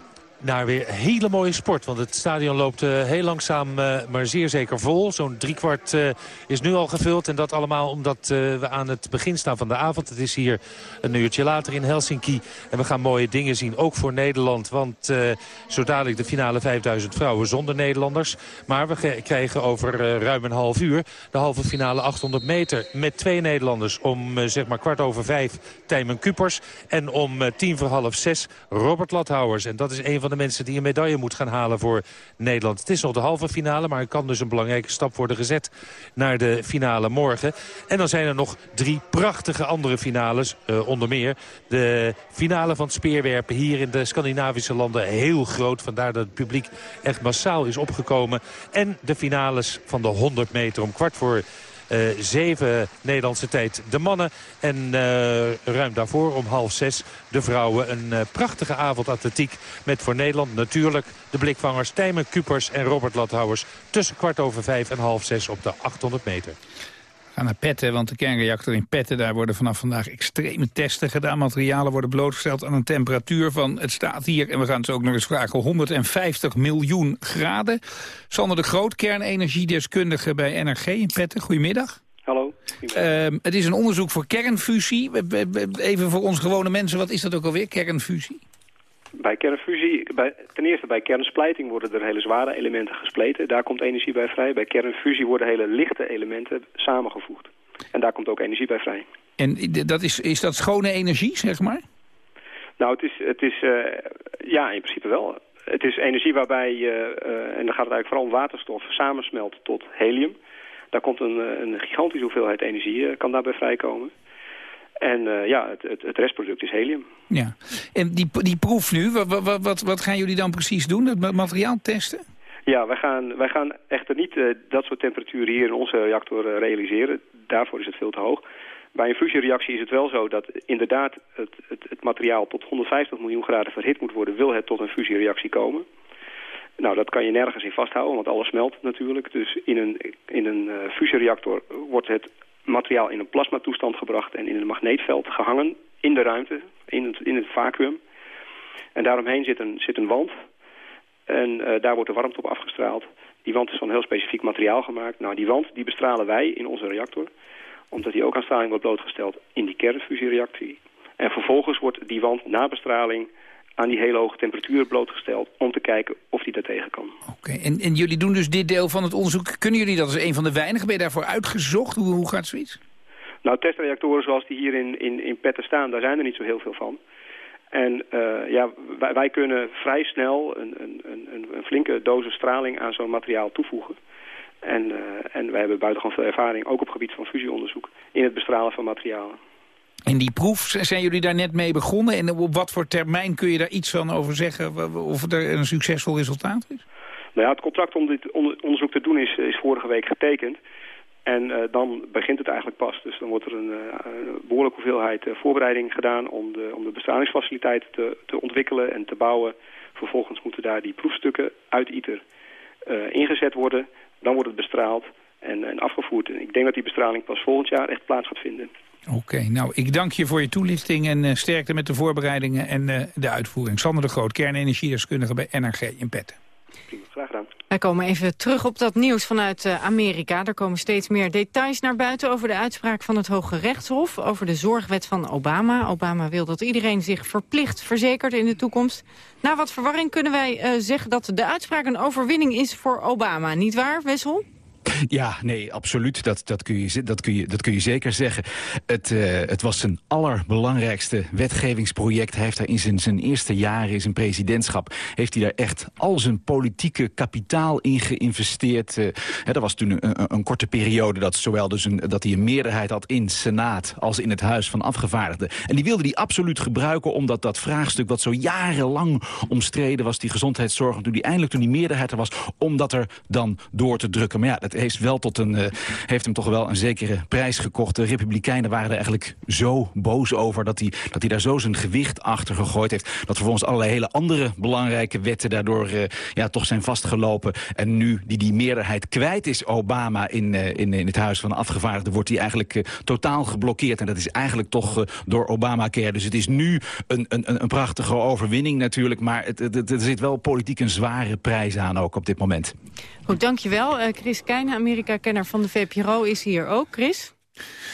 Naar weer hele mooie sport. Want het stadion loopt uh, heel langzaam, uh, maar zeer zeker vol. Zo'n driekwart uh, is nu al gevuld. En dat allemaal omdat we aan het begin staan van de avond. Het is hier een uurtje later in Helsinki. En we gaan mooie dingen zien, ook voor Nederland. Want zo dadelijk de finale 5000 vrouwen zonder Nederlanders. Maar we krijgen over ruim een half uur de halve finale 800 meter. Met twee Nederlanders om zeg maar kwart over vijf Tijmen Kupers. En om tien voor half zes Robert Lathouwers. En dat is een van de de mensen die een medaille moet gaan halen voor Nederland. Het is nog de halve finale, maar er kan dus een belangrijke stap worden gezet naar de finale morgen. En dan zijn er nog drie prachtige andere finales, uh, onder meer. De finale van het speerwerpen hier in de Scandinavische landen heel groot. Vandaar dat het publiek echt massaal is opgekomen. En de finales van de 100 meter om kwart voor zeven Nederlandse tijd de mannen. En uh, ruim daarvoor om half zes de vrouwen. Een uh, prachtige avond atletiek met voor Nederland natuurlijk de blikvangers Tijmen Kupers en Robert Lathouwers. Tussen kwart over vijf en half zes op de 800 meter gaan naar Petten, want de kernreactor in Petten... daar worden vanaf vandaag extreme testen gedaan. Materialen worden blootgesteld aan een temperatuur van... het staat hier, en we gaan het ook nog eens vragen... 150 miljoen graden. Sander de Groot, kernenergiedeskundige bij NRG in Petten. Goedemiddag. Hallo. Uh, het is een onderzoek voor kernfusie. Even voor ons gewone mensen, wat is dat ook alweer, kernfusie? Bij kernfusie, bij, ten eerste bij kernsplijting worden er hele zware elementen gespleten. Daar komt energie bij vrij. Bij kernfusie worden hele lichte elementen samengevoegd. En daar komt ook energie bij vrij. En dat is, is dat schone energie, zeg maar? Nou, het is, het is uh, ja, in principe wel. Het is energie waarbij, uh, en dan gaat het eigenlijk vooral om waterstof, samensmelt tot helium. Daar komt een, een gigantische hoeveelheid energie, kan daarbij vrijkomen. En uh, ja, het, het, het, restproduct is helium. Ja. En die, die proef nu, wat, wat, wat gaan jullie dan precies doen? Het materiaal testen? Ja, wij gaan, wij gaan echter niet uh, dat soort temperaturen hier in onze reactor uh, realiseren. Daarvoor is het veel te hoog. Bij een fusiereactie is het wel zo dat inderdaad het, het, het, materiaal tot 150 miljoen graden verhit moet worden... wil het tot een fusiereactie komen. Nou, dat kan je nergens in vasthouden, want alles smelt natuurlijk. Dus in een, in een fusiereactor wordt het materiaal in een plasmatoestand gebracht en in een magneetveld gehangen in de ruimte, in het, in het vacuüm. En daaromheen zit een, zit een wand en uh, daar wordt de warmte op afgestraald. Die wand is van heel specifiek materiaal gemaakt. Nou, die wand die bestralen wij in onze reactor. Omdat die ook aan straling wordt blootgesteld in die kernfusiereactie. En vervolgens wordt die wand na bestraling aan die hele hoge temperatuur blootgesteld... om te kijken of die daar tegen kan. Oké, en, en jullie doen dus dit deel van het onderzoek. Kunnen jullie dat als een van de weinigen? Ben je daarvoor uitgezocht? Hoe, hoe gaat zoiets? Nou, testreactoren zoals die hier in, in, in Petten staan, daar zijn er niet zo heel veel van. En uh, ja, wij, wij, kunnen vrij snel een, een, een, een flinke dosis straling aan zo'n materiaal toevoegen. En, uh, en wij hebben buitengewoon veel ervaring, ook op gebied van fusieonderzoek, in het bestralen van materialen. En die proef, zijn jullie daar net mee begonnen? En op wat voor termijn kun je daar iets van over zeggen of het een succesvol resultaat is? Nou ja, het contract om dit onderzoek te doen is, is vorige week getekend. En uh, dan begint het eigenlijk pas. Dus dan wordt er een, een behoorlijke hoeveelheid uh, voorbereiding gedaan om de, om de te, te ontwikkelen en te bouwen. Vervolgens moeten daar die proefstukken uit ITER ingezet worden. Dan wordt het bestraald en, en afgevoerd. En ik denk dat die bestraling pas volgend jaar echt plaats gaat vinden. Oké, nou ik dank je voor je toelichting en sterkte met de voorbereidingen en de uitvoering. Sander de Groot, kernenergiedeskundige bij NRG in Petten. Prima, graag gedaan. Wij komen even terug op dat nieuws vanuit uh, Amerika. Er komen steeds meer details naar buiten over de uitspraak van het Hoge Rechtshof... over de zorgwet van Obama. Obama wil dat iedereen zich verplicht verzekert in de toekomst. Na wat verwarring kunnen wij uh, zeggen dat de uitspraak een overwinning is voor Obama. Niet waar, Wessel? Ja, nee, absoluut. Dat, dat, kun, je, dat, kun, je, dat kun je zeker zeggen. Het, uh, het was zijn allerbelangrijkste wetgevingsproject. Hij heeft daar in zijn, zijn eerste jaren in zijn presidentschap... heeft hij daar echt al zijn politieke kapitaal in geïnvesteerd. Uh, hè, dat was toen een, een, korte periode dat, zowel dus een, dat hij een meerderheid had in Senaat... als in het Huis van Afgevaardigden. En die wilde hij absoluut gebruiken omdat dat vraagstuk... wat zo jarenlang omstreden was, die gezondheidszorg... toen die eindelijk toen die meerderheid er was, om dat er dan door te drukken. Maar ja, heeft, wel tot een, uh, heeft hem toch wel een zekere prijs gekocht. De Republikeinen waren er eigenlijk zo boos over... dat hij, dat daar zo zijn gewicht achter gegooid heeft... dat vervolgens allerlei hele andere belangrijke wetten... daardoor uh, ja, toch zijn vastgelopen. En nu die die meerderheid kwijt is, Obama, in, uh, in, in het Huis van de Afgevaardigden... wordt hij eigenlijk totaal geblokkeerd. En dat is eigenlijk toch door Obamacare. Dus het is nu een, een, een prachtige overwinning natuurlijk... maar het, het, er zit wel politiek een zware prijs aan ook op dit moment. Goed, dankjewel. Uh, Chris Keijnen, Amerika-kenner van de VPRO, is hier ook. Chris?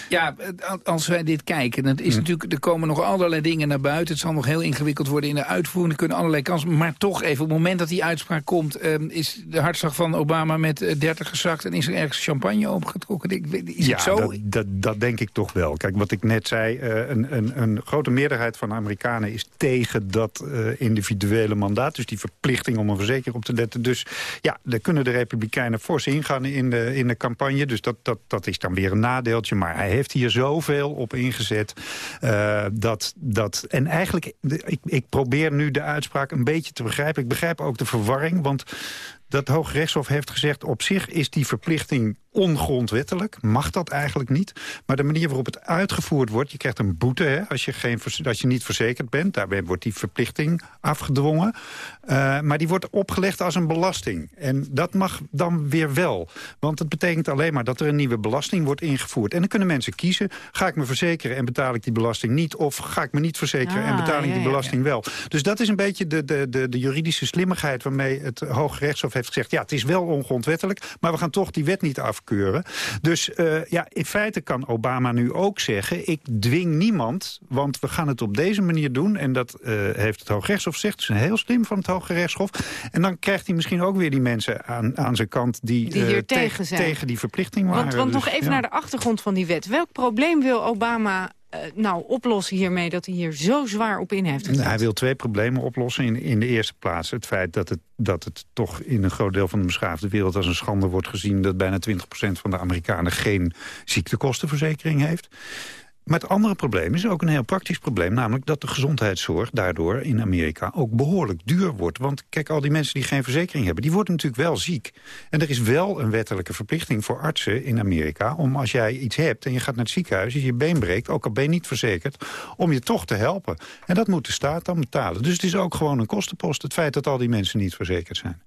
Ja, als wij dit kijken, dan is natuurlijk, er komen nog allerlei dingen naar buiten. Het zal nog heel ingewikkeld worden in de uitvoering. Er kunnen allerlei kansen. Maar toch even, op het moment dat die uitspraak komt... Um, is de hartslag van Obama met 30 gezakt... en is er ergens champagne opengetrokken? Is ja, het zo? Dat, dat, dat, denk ik toch wel. Kijk, wat ik net zei, uh, een, een, een, grote meerderheid van de Amerikanen... is tegen dat uh, individuele mandaat. Dus die verplichting om een verzekering op te letten. Dus ja, daar kunnen de Republikeinen fors ingaan in de, in de campagne. Dus dat, dat, dat is dan weer een nadeeltje. Maar hij heeft hier zoveel op ingezet. Uh, dat, dat, en eigenlijk, ik, ik probeer nu de uitspraak een beetje te begrijpen. Ik begrijp ook de verwarring, want dat Hoge Rechtshof heeft gezegd... op zich is die verplichting ongrondwettelijk. Mag dat eigenlijk niet. Maar de manier waarop het uitgevoerd wordt... je krijgt een boete hè, als, je geen, als je niet verzekerd bent. Daarbij wordt die verplichting afgedwongen. Uh, maar die wordt opgelegd als een belasting. En dat mag dan weer wel. Want het betekent alleen maar dat er een nieuwe belasting wordt ingevoerd. En dan kunnen mensen kiezen. Ga ik me verzekeren en betaal ik die belasting niet? Of ga ik me niet verzekeren ah, en betaal ik ja, die belasting ja, ja. wel? Dus dat is een beetje de, de, de, de juridische slimmigheid... waarmee het Hoge Rechtshof heeft gezegd... ja, het is wel ongrondwettelijk, maar we gaan toch die wet niet afkeuren. Dus uh, ja, in feite kan Obama nu ook zeggen... ik dwing niemand, want we gaan het op deze manier doen... en dat uh, heeft het Hoogrechtshof gezegd. Het is heel slim van het Hoge Rechtshof. En dan krijgt hij misschien ook weer die mensen aan, aan zijn kant... die, die hier uh, tegen, tegen die verplichting waren. Want, want dus, nog even ja. naar de achtergrond van die wet. Welk probleem wil Obama uh, nou oplossen hiermee dat hij hier zo zwaar op in heeft gezet? Hij wil twee problemen oplossen. In, in de eerste plaats het feit dat het, dat het toch in een groot deel van de beschaafde wereld als een schande wordt gezien dat bijna 20% van de Amerikanen geen ziektekostenverzekering heeft. Maar het andere probleem is ook een heel praktisch probleem... namelijk dat de gezondheidszorg daardoor in Amerika ook behoorlijk duur wordt. Want kijk, al die mensen die geen verzekering hebben... die worden natuurlijk wel ziek. En er is wel een wettelijke verplichting voor artsen in Amerika... om als jij iets hebt en je gaat naar het ziekenhuis... en je been breekt, ook al ben je niet verzekerd... om je toch te helpen. En dat moet de staat dan betalen. Dus het is ook gewoon een kostenpost... het feit dat al die mensen niet verzekerd zijn.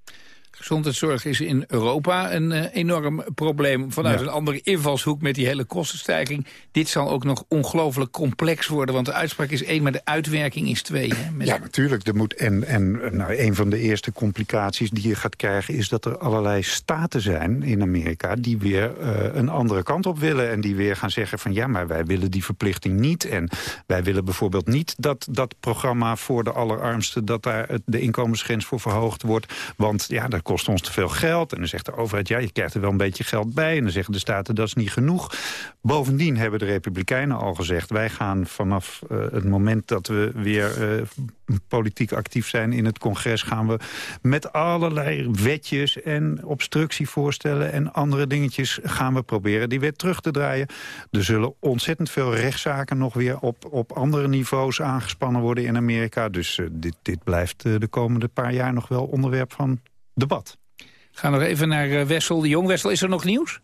Gezondheidszorg is in Europa een uh, enorm probleem. Vanuit Ja. een andere invalshoek met die hele kostenstijging. Dit zal ook nog ongelooflijk complex worden. Want de uitspraak is één, maar de uitwerking is twee. Hè, met- Ja, natuurlijk. Er moet, en en nou, een van de eerste complicaties die je gaat krijgen... is dat er allerlei staten zijn in Amerika... die weer eh, een andere kant op willen. En die weer gaan zeggen van... ja, maar wij willen die verplichting niet. En wij willen bijvoorbeeld niet dat dat programma voor de allerarmsten... dat daar de inkomensgrens voor verhoogd wordt. Want ja, dat kost ons te veel geld. En dan zegt de overheid, ja, je krijgt er wel een beetje geld bij. En dan zeggen de staten, dat is niet genoeg. Bovendien hebben de Republikeinen al gezegd... wij gaan vanaf eh, het moment dat we weer eh, politiek actief zijn in het congres... gaan we met allerlei wetjes en obstructievoorstellen... en andere dingetjes gaan we proberen die wet terug te draaien. Er zullen ontzettend veel rechtszaken nog weer op, op andere niveaus aangespannen worden in Amerika. Dus eh, dit, dit blijft de komende paar jaar nog wel onderwerp van debat. Ga nog even naar eh, Wessel de Jong. Wessel, is er nog nieuws?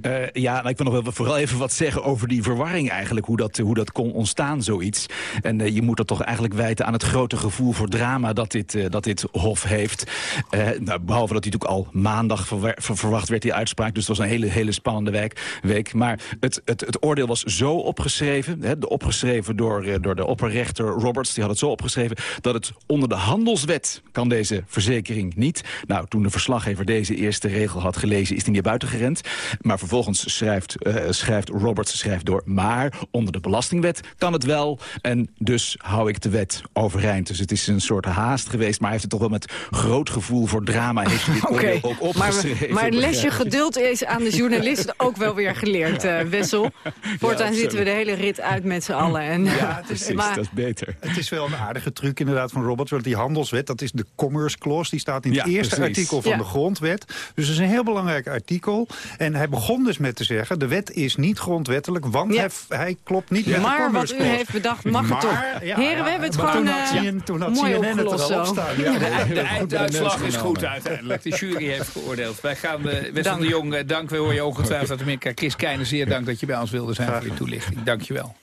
Eh, ja, nou, ik wil nog wel vooral even wat zeggen over die verwarring eigenlijk. Hoe dat, hoe dat kon ontstaan, zoiets. En eh, je moet dat toch eigenlijk wijten aan het grote gevoel voor drama dat dit, eh, dat dit Hof heeft. Nou, behalve dat hij natuurlijk al maandag verwacht werd, die uitspraak. Dus het was een hele, hele spannende week. week. Maar het, het, het oordeel was zo opgeschreven, hè, de opgeschreven door, door de opperrechter Roberts. Die had het zo opgeschreven dat het onder de handelswet kan deze verzekering niet. Nou, toen de verslaggever deze eerste regel had gelezen, is hij naar buiten gerend. Maar vervolgens schrijft, eh, schrijft Roberts schrijft door... maar onder de belastingwet kan het wel en dus hou ik de wet overeind. Dus het is een soort haast geweest... maar hij heeft het toch wel met groot gevoel voor drama... heeft hij dit [LAUGHS] ook maar, opgeschreven. maar het lesje [LAUGHS] geduld is aan de journalist ook wel weer geleerd, eh, Wessel. Voortaan zitten we de hele rit uit met z'n allen. En, Ja, [LAUGHS] het is, maar, dat is beter. Het is wel een aardige truc inderdaad van Roberts. Want die handelswet, dat is de commerce clause. Die staat in het Ja, eerste precies. artikel van Ja. de grondwet. Dus dat is een heel belangrijk artikel. En hij begon dus met te zeggen... de wet is niet grondwettelijk, want Ja. hij, hij klopt niet met de maar wat u heeft bedacht, mag het toch. Ja, Heren, we hebben het gewoon toen had eh, CNN toen had mooi CNN het er opgelost al op zo. staan. Ja, Ja, de, einduitslag is goed uiteindelijk. De jury heeft geoordeeld. Wij gaan, uh, Wessel Dank. de Jong, eh, dank. We horen je ongetwijfeld uit Amerika. Chris Keijnen, zeer dank dat je bij ons wilde zijn voor je toelichting. Dank je wel.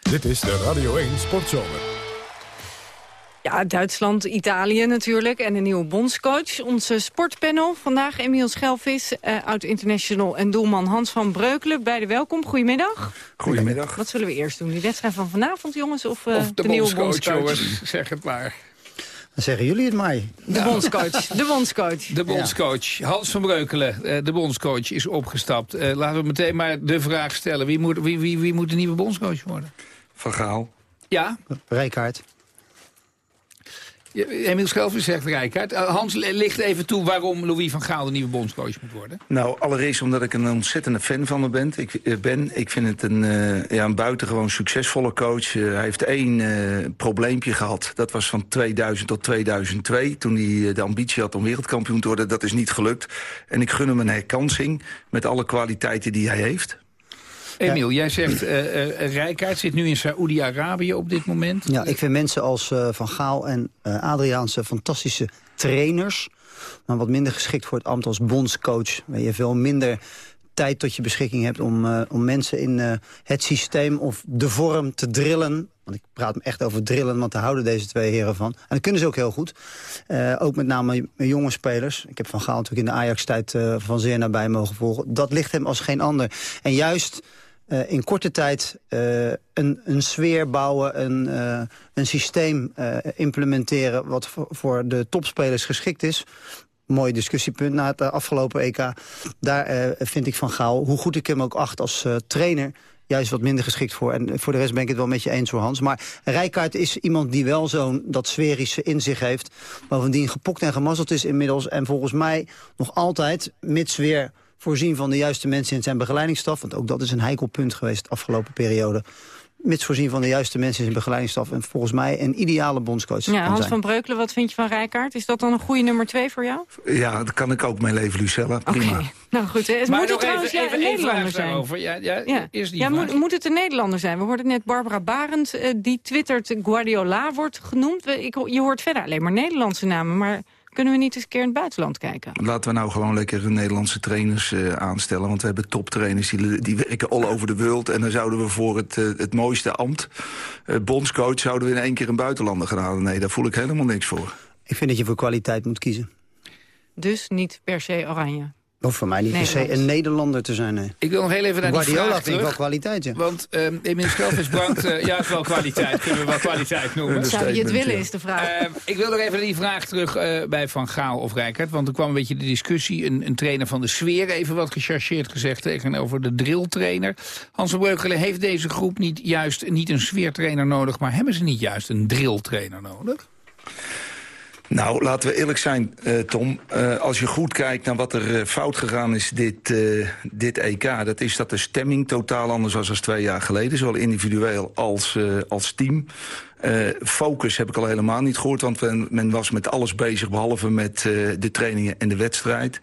Dit is de Radio 1 Sportzomer. Ja, Duitsland, Italië natuurlijk en een nieuwe bondscoach. Onze sportpanel, vandaag Emiel Schelvis, eh, oud-international en doelman Hans van Breukelen. Beide welkom, goedemiddag. Goedemiddag. Wat zullen we eerst doen, die wedstrijd van vanavond jongens of, eh, Of de, de, nieuwe bondscoach, bondscoach? jongens. [LAUGHS] Zeg het maar. Dan zeggen jullie het mij. [LAUGHS] De bondscoach, de bondscoach. De bondscoach, Hans van Breukelen, eh, de bondscoach, is opgestapt. Eh, laten we meteen maar de vraag stellen. Wie moet, wie, wie, wie moet de nieuwe bondscoach worden? Van Gaal. Ja, Rijkaard. Emiel Schelvis zegt Rijkaard. Eh, Hans, li- licht even toe waarom Louis van Gaal de nieuwe bondscoach moet worden. Nou, allereerst omdat ik een ontzettende fan van hem ben. Ik, eh, ben. ik vind het een, eh, ja, een buitengewoon succesvolle coach. Hij heeft één probleempje gehad. Dat was van 2000 tot 2002. Toen hij de ambitie had om wereldkampioen te worden. Dat is niet gelukt. En ik gun hem een herkansing met alle kwaliteiten die hij heeft. Emiel, jij zegt eh eh Rijkaard zit nu in Saoedi-Arabië op dit moment. Ja, ik vind mensen als eh, Van Gaal en eh Adriaanse fantastische trainers... maar wat minder geschikt voor het ambt als bondscoach... waar je veel minder tijd tot je beschikking hebt om, eh, om mensen in eh, het systeem of de vorm te drillen. Want ik praat echt over drillen, want daar houden deze twee heren van. En dat kunnen ze ook heel goed. Eh, ook met name jonge spelers. Ik heb Van Gaal natuurlijk in de Ajax-tijd eh, van zeer nabij mogen volgen. Dat ligt hem als geen ander. En juist eh, in korte tijd eh, een, een sfeer bouwen, een, eh, een systeem implementeren... wat voor, de topspelers geschikt is. Mooi discussiepunt na het afgelopen EK. Daar vind ik van Gaal, hoe goed ik hem ook acht als trainer... juist wat minder geschikt voor. En voor de rest ben ik het wel met je eens hoor, Hans. Maar Rijkaard is iemand die wel zo'n dat sferische in zich heeft. Bovendien gepokt en gemazzeld is inmiddels. En volgens mij nog altijd, mits weer voorzien van de juiste mensen in zijn begeleidingsstaf. Want ook dat is een heikel punt geweest de afgelopen periode. Mits voorzien van de juiste mensen in zijn begeleidingsstaf. En volgens mij een ideale bondscoach Ja, Hans zijn. van Breukelen, wat vind je van Rijkaard? Is dat dan een goede nummer twee voor jou? Ja, daar kan ik ook mee leven, Lucella. Prima. [LAUGHS] Nou goed, hè. Maar moet het trouwens even, ja, even, een één Nederlander zijn? daarover. Ja, ja, Ja, die moet, moet het een Nederlander zijn? We hoorden net Barbara Barend, eh, die twittert Guardiola wordt genoemd. We- Ik, je hoort verder alleen maar Nederlandse namen, maar kunnen we niet eens een keer in het buitenland kijken? Laten we nou gewoon lekker Nederlandse trainers eh, aanstellen. Want we hebben toptrainers die, die werken all over de wereld. En dan zouden we voor het, eh, het mooiste ambt, eh, bondscoach... zouden we in één keer een buitenlander gaan halen. Nee, daar voel ik helemaal niks voor. Ik vind dat je voor kwaliteit moet kiezen. Dus niet per se oranje. Hoeft voor mij niet per se een Nederlander te zijn. Nee. Ik wil nog heel even naar Guardiola die vraag vind ik terug. wel kwaliteit, ja. Want um, Emil Schelvis brandt... Uh, ja, is wel kwaliteit. Kunnen we wel kwaliteit noemen. Zou je het willen, is de vraag. Uh, ik wil nog even naar die vraag terug uh, bij Van Gaal of Rijkaard. Want er kwam een beetje de discussie. Een, een trainer van de sfeer, even wat gechargeerd gezegd... tegenover de drilltrainer. Hans van Breukelen, heeft deze groep niet juist niet een sfeertrainer nodig... maar hebben ze niet juist een drilltrainer nodig? Nou, laten we eerlijk zijn, uh, Tom. Uh, als je goed kijkt naar wat er uh, fout gegaan is dit, dit EK... dat is dat de stemming totaal anders was dan twee jaar geleden. Zowel individueel als, als team. Focus heb ik al helemaal niet gehoord, want men, was met alles bezig... behalve met de trainingen en de wedstrijd.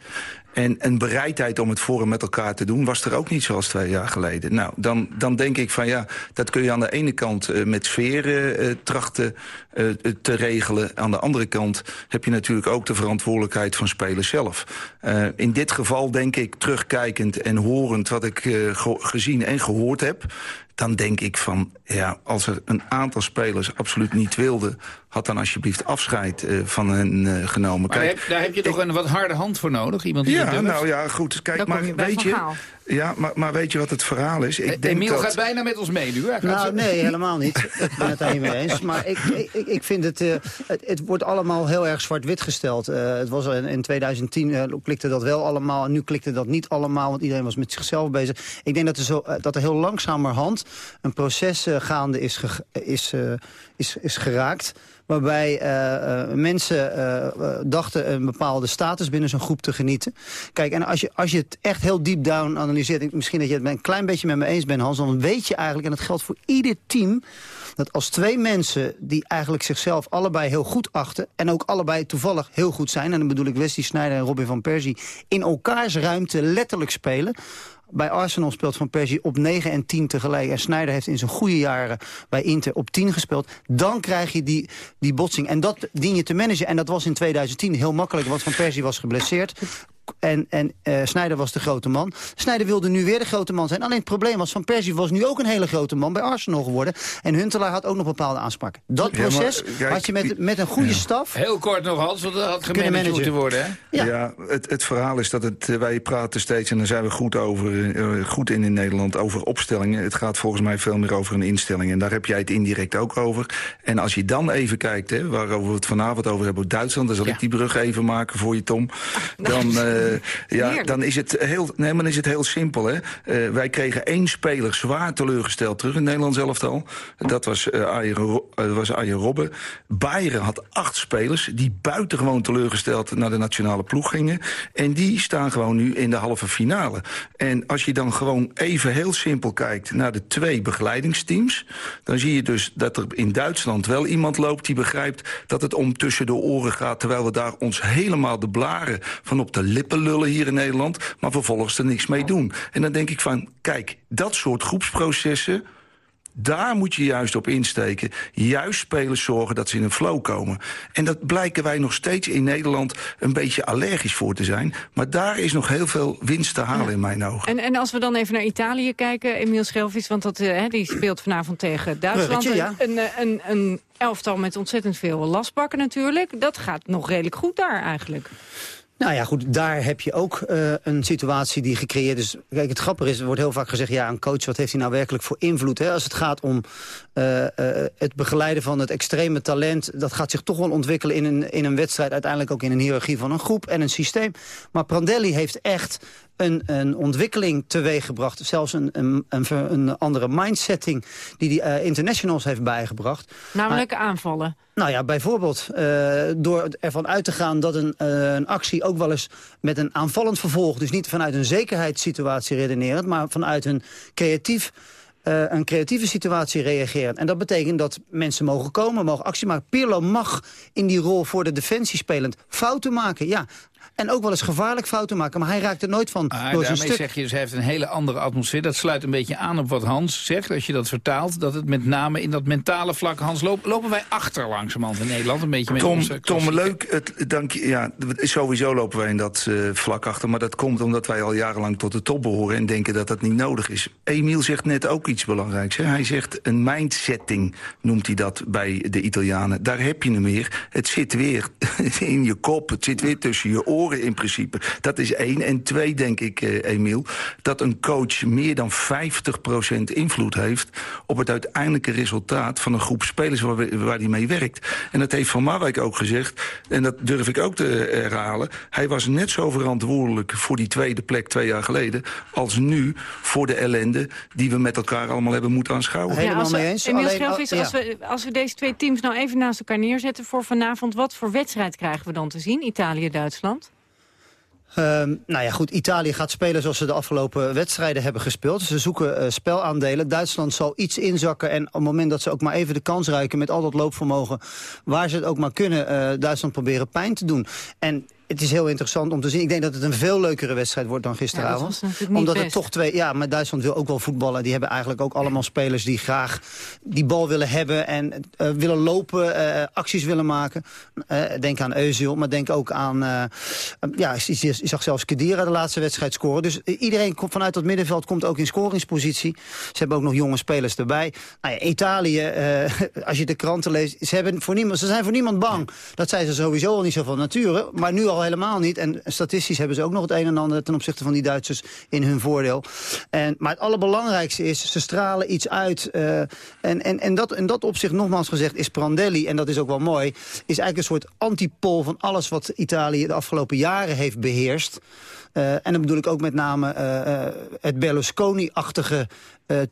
En een bereidheid om het en met elkaar te doen... was er ook niet zoals twee jaar geleden. Nou, dan, dan denk ik van ja, dat kun je aan de ene kant uh, met sfeer uh, trachten uh, te regelen. Aan de andere kant heb je natuurlijk ook de verantwoordelijkheid van spelers zelf. in dit geval denk ik, terugkijkend en horend... wat ik ge gezien en gehoord heb dan denk ik van, ja, als er een aantal spelers absoluut niet wilden... had dan alsjeblieft afscheid uh, van hen uh, genomen. Maar Kijk, heb, daar heb je toch een wat harde hand voor nodig? Iemand die ja, nou ja, goed. Kijk, maar je weet je... Ja, maar, maar weet je wat het verhaal is? Ik denk Emiel dat... gaat bijna met ons mee nu. Hè? Nou, zo... nee, [LAUGHS] helemaal niet. ik ben het daar niet mee eens. Maar ik, ik, ik vind het, uh, het... Het wordt allemaal heel erg zwart-wit gesteld. Uh, het was in, in 2010 uh, klikte dat wel allemaal. En nu klikte dat niet allemaal, want iedereen was met zichzelf bezig. Ik denk dat er, zo, dat er heel langzamerhand een proces gaande is, ge, is, is, is geraakt waarbij uh, uh, mensen uh, dachten een bepaalde status binnen zo'n groep te genieten. Kijk, en als je, als je het echt heel deep down analyseert... misschien dat je het een klein beetje met me eens bent, Hans... dan weet je eigenlijk, en dat geldt voor ieder team... dat als twee mensen die eigenlijk zichzelf allebei heel goed achten... en ook allebei toevallig heel goed zijn... en dan bedoel ik Wesley Sneijder en Robin van Persie... in elkaars ruimte letterlijk spelen bij Arsenal speelt Van Persie op 9 en 10 tegelijk. En Sneijder heeft in zijn goede jaren bij Inter op 10 gespeeld. Dan krijg je die, die botsing. En dat dien je te managen. En dat was in 2010 heel makkelijk, want Van Persie was geblesseerd. En, en uh, Snijder was de grote man. Snijder wilde nu weer de grote man zijn. Alleen het probleem was, Van Persie was nu ook een hele grote man bij Arsenal geworden. En Huntelaar had ook nog bepaalde aanspraken. Dat proces ja, maar, kijk, had je met, met een goede ja. staf... Heel kort nog, Hans, want dat had gemanaged moeten worden. Hè? Ja, ja het, het verhaal is dat het, wij praten steeds, en daar zijn we goed, over, goed in in Nederland, over opstellingen. Het gaat volgens mij veel meer over een instelling. En daar heb jij het indirect ook over. En als je dan even kijkt, hè, waarover we het vanavond over hebben, Duitsland, dan zal ik die brug even maken voor je, Tom. Dan... Uh, [LAUGHS] ja, dan is het heel, nee, maar is het heel simpel. Hè? Uh, wij kregen één speler zwaar teleurgesteld terug in Nederland elftal. Dat was uh, Arjen, was Arjen Robben. Bayern had acht spelers die buitengewoon teleurgesteld naar de nationale ploeg gingen. En die staan gewoon nu in de halve finale. En als je dan gewoon even heel simpel kijkt naar de twee begeleidingsteams... dan zie je dus dat er in Duitsland wel iemand loopt die begrijpt... dat het om tussen de oren gaat, terwijl we daar ons helemaal de blaren van op de lippen lullen hier in Nederland, maar vervolgens er niks mee doen. En dan denk ik van, kijk, dat soort groepsprocessen... Daar moet je juist op insteken. Juist spelers zorgen dat ze in een flow komen. En dat blijken wij nog steeds in Nederland een beetje allergisch voor te zijn. Maar daar is nog heel veel winst te halen ja. in mijn ogen. En, en als we dan even naar Italië kijken, Emiel Schelvis... want dat, uh, die speelt vanavond tegen Duitsland. Ja. een, een, een elftal met ontzettend veel lastpakken natuurlijk. Dat gaat nog redelijk goed daar eigenlijk. Nou ja, goed, daar heb je ook uh, een situatie die gecreëerd is. Kijk, het grappige is, er wordt heel vaak gezegd... ja, een coach, wat heeft hij nou werkelijk voor invloed? Hè? Als het gaat om uh, uh, het begeleiden van het extreme talent... dat gaat zich toch wel ontwikkelen in een, in een wedstrijd... uiteindelijk ook in een hiërarchie van een groep en een systeem. Maar Prandelli heeft echt een, een ontwikkeling teweeggebracht. Zelfs een, een, een, een andere mindsetting die die uh, internationals heeft bijgebracht. Namelijk aanvallen. Nou ja, bijvoorbeeld uh, door ervan uit te gaan dat een, uh, een actie ook wel eens met een aanvallend vervolg... dus niet vanuit een zekerheidssituatie redenerend... maar vanuit een creatief... Uh, een creatieve situatie reageren. En dat betekent dat mensen mogen komen, mogen actie maken. Pirlo mag in die rol voor de defensie spelend fouten maken. Ja, en ook wel eens gevaarlijk fouten maken. Maar hij raakt er nooit van ah, door zijn stuk. zeg je, dus hij heeft een hele andere atmosfeer. Dat sluit een beetje aan op wat Hans zegt, als je dat vertaalt. Dat het met name in dat mentale vlak... Hans, lopen, lopen wij achter langzamerhand in Nederland? Een beetje met Tom, onze Tom leuk. Het, dank je. Ja, sowieso lopen wij in dat uh, vlak achter. Maar dat komt omdat wij al jarenlang tot de top behoren... en denken dat dat niet nodig is. Emiel zegt net ook iets belangrijks. Hè? Hij zegt een mindsetting, noemt hij dat bij de Italianen. Daar heb je hem weer. Het zit weer [LAUGHS] in je kop, het zit weer tussen je oren in principe. Dat is één. En twee, denk ik, uh, Emiel, dat een coach meer dan 50% invloed heeft... op het uiteindelijke resultaat van een groep spelers waar, waar hij mee werkt. En dat heeft Van Marwijk ook gezegd, en dat durf ik ook te herhalen... hij was net zo verantwoordelijk voor die tweede plek twee jaar geleden... als nu voor de ellende die we met elkaar allemaal hebben moeten aanschouwen. Ja, als we, Emiel Schelvis, als, we, als we deze twee teams nou even naast elkaar neerzetten voor vanavond... wat voor wedstrijd krijgen we dan te zien, Italië-Duitsland? Um, nou ja, goed, Italië gaat spelen zoals ze de afgelopen wedstrijden hebben gespeeld. Ze zoeken uh, spelaandelen. Duitsland zal iets inzakken en op het moment dat ze ook maar even de kans ruiken... met al dat loopvermogen, waar ze het ook maar kunnen... Uh, Duitsland proberen pijn te doen. En het is heel interessant om te zien. Ik denk dat het een veel leukere wedstrijd wordt dan gisteravond. Ja, Omdat best. het toch twee... Ja, maar Duitsland wil ook wel voetballen. Die hebben eigenlijk ook allemaal spelers die graag die bal willen hebben... en uh, willen lopen, uh, acties willen maken. Uh, denk aan Özil, maar denk ook aan... ja, je, je zag zelfs Kedira de laatste wedstrijd scoren. Dus iedereen komt vanuit dat middenveld komt ook in scoringspositie. Ze hebben ook nog jonge spelers erbij. Nou ja, Italië, [LAUGHS] als je de kranten leest... Ze, hebben voor niemand, ze zijn voor niemand bang. Dat zijn ze sowieso al niet zo van nature. Maar nu al helemaal niet. En statistisch hebben ze ook nog het een en ander ten opzichte van die Duitsers in hun voordeel. En, maar het allerbelangrijkste is, ze stralen iets uit. Uh, en, en, en dat, in dat opzicht, nogmaals gezegd, is Prandelli, en dat is ook wel mooi, is eigenlijk een soort antipol van alles wat Italië de afgelopen jaren heeft beheerst. Uh, en dan bedoel ik ook met name uh, het Berlusconi-achtige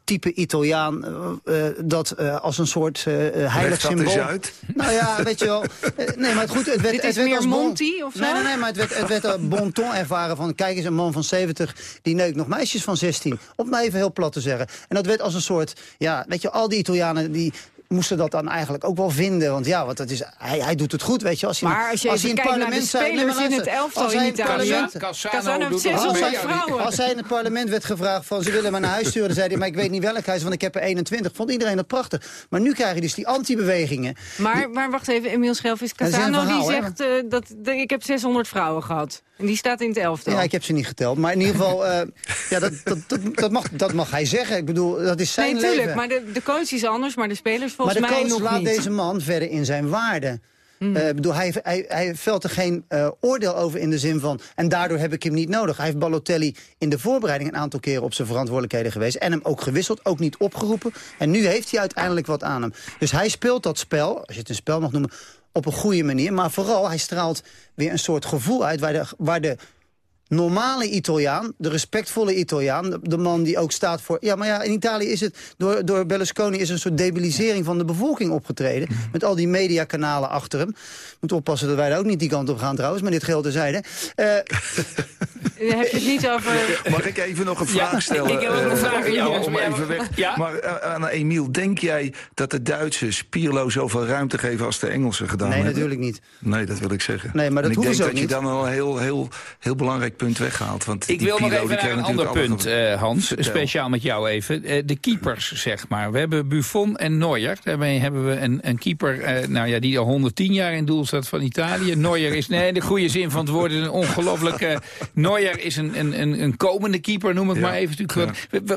type Italiaan... Uh, dat uh, als een soort heilig symbool... Uit. Nou ja, weet je wel. [LAUGHS] nee, maar goed, het werd, Dit is het werd meer als bon... Monty of zo? Nee, nee, nee, maar het werd, het werd bon ton ervaren van... kijk eens, een man van 70, die neukt nog meisjes van 16. Om het maar even heel plat te zeggen. En dat werd als een soort... Ja, weet je, al die Italianen... die moesten dat dan eigenlijk ook wel vinden. Want ja, want dat is, hij, hij doet het goed, weet je. Als hij, maar als je als hij in het naar de parlement spelers in het elftal in Italië... Cassano heeft 600 vrouwen. Als hij in het parlement werd gevraagd van... ze willen me naar huis sturen, dan [LAUGHS] zei hij... maar ik weet niet welk huis, want ik heb er 21. Vond iedereen dat prachtig. Maar nu krijg je dus die anti-bewegingen. Maar, maar wacht even, Emiel Schelvis. Cassano die zegt uh, dat, dat ik heb 600 vrouwen gehad. En die staat in het elftal. Ja, ik heb ze niet geteld. Maar in ieder geval, uh, ja, dat, dat, dat, dat, mag, dat mag hij zeggen. Ik bedoel, dat is zijn nee, natuurlijk, leven. maar de, de coach is anders, maar de spelers volgens maar de mij coach nog laat niet. deze man verder in zijn waarde. Mm. Uh, bedoel, hij, hij, hij velt er geen uh, oordeel over in de zin van... en daardoor heb ik hem niet nodig. Hij heeft Balotelli in de voorbereiding een aantal keren op zijn verantwoordelijkheden geweest... en hem ook gewisseld, ook niet opgeroepen. En nu heeft hij uiteindelijk wat aan hem. Dus hij speelt dat spel, als je het een spel mag noemen... op een goede manier, maar vooral hij straalt weer een soort gevoel uit... waar de, waar de normale Italiaan, de respectvolle Italiaan... De, de, man die ook staat voor... Ja, maar ja, in Italië is het... Door, door Berlusconi is een soort debilisering van de bevolking opgetreden. Met al die mediakanalen achter hem. Moet oppassen dat wij daar ook niet die kant op gaan trouwens. Maar dit geldt terzijde. Uh, heb je het niet over... Mag ik even nog een vraag ja, stellen? Ik heb ook een vraag aan jou. Om even weg. Ja? Maar uh, aan Emiel, denk jij dat de Duitsers Pirlo zoveel ruimte geven als de Engelsen gedaan nee, hebben? Nee, natuurlijk niet. Nee, dat wil ik zeggen. Nee, maar dat en ik denk dat je niet. dan al een heel, heel, heel belangrijk punt weghaalt. Want ik wil nog even naar een ander punt, uh, Hans. Vertel. Speciaal met jou even. Uh, de keepers, zeg maar. We hebben Buffon en Neuer. Daarmee hebben we een, een keeper uh, nou ja, die al 110 jaar in doel staat van Italië. Neuer is, nee, in de goede zin van het woord, een ongelooflijke... Neuer is een, een, een komende keeper, noem ik ja, maar even.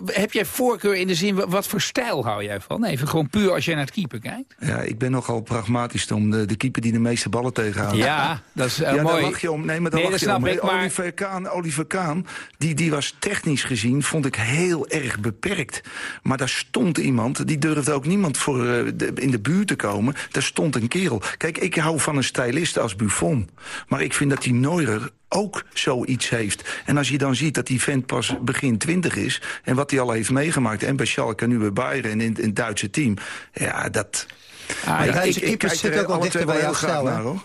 Heb jij voorkeur in de zin, wat voor stijl hou jij van? Even gewoon puur als jij naar het keeper kijkt. Ja, ik ben nogal pragmatisch om de, de keeper die de meeste ballen tegenhoudt. Ja, dat is ja, mooi. Daar lach je om. Nee, maar daar nee, lach je om. Ik, maar... Oliver Kaan, Oliver Kaan die, die was technisch gezien, vond ik heel erg beperkt. Maar daar stond iemand, die durfde ook niemand voor uh, de, in de buurt te komen. Daar stond een kerel. Kijk, ik hou van een stylist als Buffon. Maar ik vind dat die Neuer ook zoiets heeft. En als je dan ziet dat die vent pas begin twintig is... en wat hij al heeft meegemaakt, en bij Schalke nu bij Bayern... en in, in het Duitse team, ja, dat... Ah, ja, Duitse keepers zitten ook wel dichter bij jouw stijl, naar, hoor.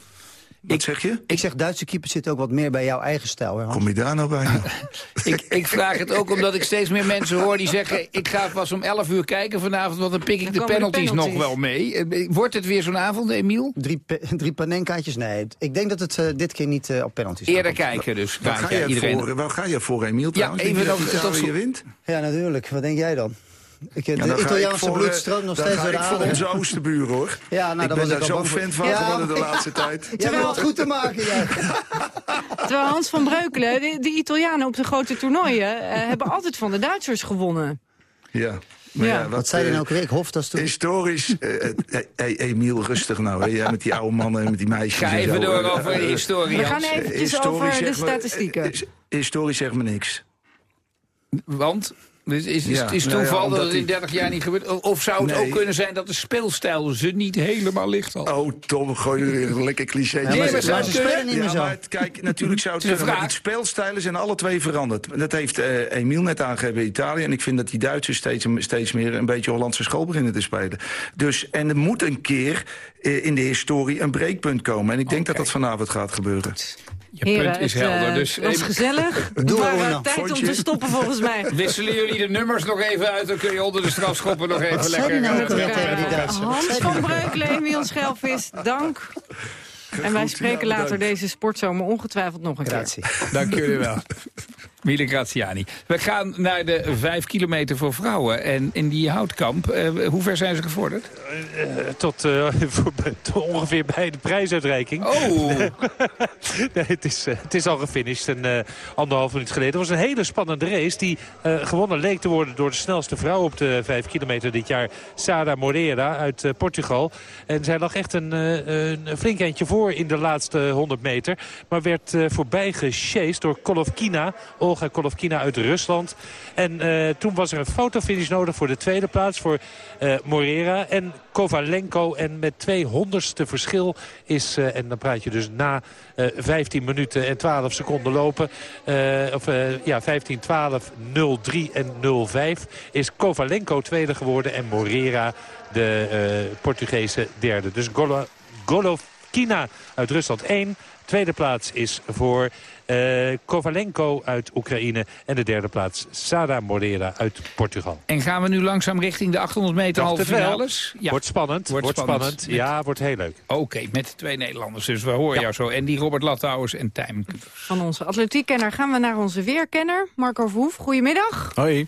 Wat ik, zeg je? Ik zeg, Duitse keepers zitten ook wat meer bij jouw eigen stijl. Hè, Kom je daar nou bij? [LAUGHS] ik, ik, vraag het ook omdat ik steeds meer mensen hoor die zeggen... ik ga pas om 11 uur kijken vanavond, want dan pik ik de penalties, de penalties, nog wel mee. Wordt het weer zo'n avond, Emiel? Drie, [LAUGHS] drie panenkaatjes? Nee. Ik denk dat het uh, dit keer niet uh, op penalties Eerder kijken dus. Waar ga, je iedereen... voor, waar ga je voor, Emiel? Ja, even dat je wint? Ja, natuurlijk. Wat denk jij dan? Ik, de ja, Italiaanse bloed stroomt nog steeds door de ik voor onze oosterburen, hoor. [LAUGHS] Ja, nou, ik dat ben was daar zo'n fan van ja, geworden de [LAUGHS] laatste tijd. [LAUGHS] Jij wil het goed te maken, jij. Terwijl Hans van Breukelen, die, die Italianen op de grote toernooien... Uh, hebben altijd van de Duitsers gewonnen. Ja. Maar Ja. Wat zei je nou ook? Ik hof dat toen. Historisch... eh, eh, hey, Emiel, rustig nou. Hè, jij met die oude mannen en met die meisjes. Ga en even zo. door Eh, over de eh, historie, We gaan eventjes over de me- statistieken. eh, Historisch zegt me niks. Want? Dus is, is, Ja, nou ja, toeval dat het in die- 30 jaar niet gebeurt? Of- Of zou het Nee. ook kunnen zijn dat de speelstijl ze niet helemaal ligt al? Oh, Tom, gooi er weer een lekker cliché. Ja, maar ze- maar ze spelen niet meer zo. maar het- kijk, natuurlijk zou het kunnen, maar vraag. die speelstijlen zijn alle twee veranderd. Dat heeft eh Emiel net aangegeven bij Italië. En ik vind dat die Duitsers steeds, steeds meer een beetje Hollandse school beginnen te spelen. Dus, en er moet een keer eh, in de historie een breekpunt komen. En ik denk dat dat vanavond gaat gebeuren. Je Heren, punt is het, eh, helder. Dus was even- gezellig. [LAUGHS] Doe maar het, Uno. tijd om te stoppen volgens mij. [LAUGHS] Wisselen jullie de nummers nog even uit, dan kun je onder de strafschoppen nog even lekker... nou die Duitsers? Hans van Breukelen, Emiel Schelvis, dank. En wij spreken later deze sportzomer ongetwijfeld nog een keer. Dank jullie wel. [LAUGHS] Mille Graziani. We gaan naar de vijf kilometer voor vrouwen. En in die houtkamp, eh, hoe ver zijn ze gevorderd? Eh, tot, eh, [LAUGHS] voor- tot ongeveer bij de prijsuitreiking. Oh, [LAUGHS] Nee, het, is, het is al gefinished een anderhalf minuut geleden. Het was een hele spannende race die gewonnen leek te worden door de snelste vrouw op de 5 kilometer dit jaar. Sara Moreira uit Portugal. En zij lag echt een, een flink eindje voor in de laatste 100 meter. Maar werd voorbij gesjeest door Kolovkina. Olga uit Rusland. En eh, toen was er een fotofinish nodig voor de tweede plaats voor eh, Moreira en Kovalenko. En met twee honderdste verschil is, eh, en dan praat je dus na eh 15 minuten en 12 seconden lopen. of ja, 15, 12, 0-3 en 0-5 is Kovalenko tweede geworden en Moreira de Portugese derde. Dus Golo, Golovkina uit Rusland 1. Tweede plaats is voor Kovalenko uit Oekraïne. En de derde plaats Sada Moreira uit Portugal. en gaan we nu langzaam richting de 800 meter halve finales? Ja. Wordt spannend. Wordt Wordt, spannend. spannend. Ja, wordt heel leuk. Oké, met twee Nederlanders. Dus we horen jou zo. En die Robert Lattouwers en Tijm. Van onze atletiekkenner gaan we naar onze weerkenner, Marco Verhoef. Goedemiddag. Hoi.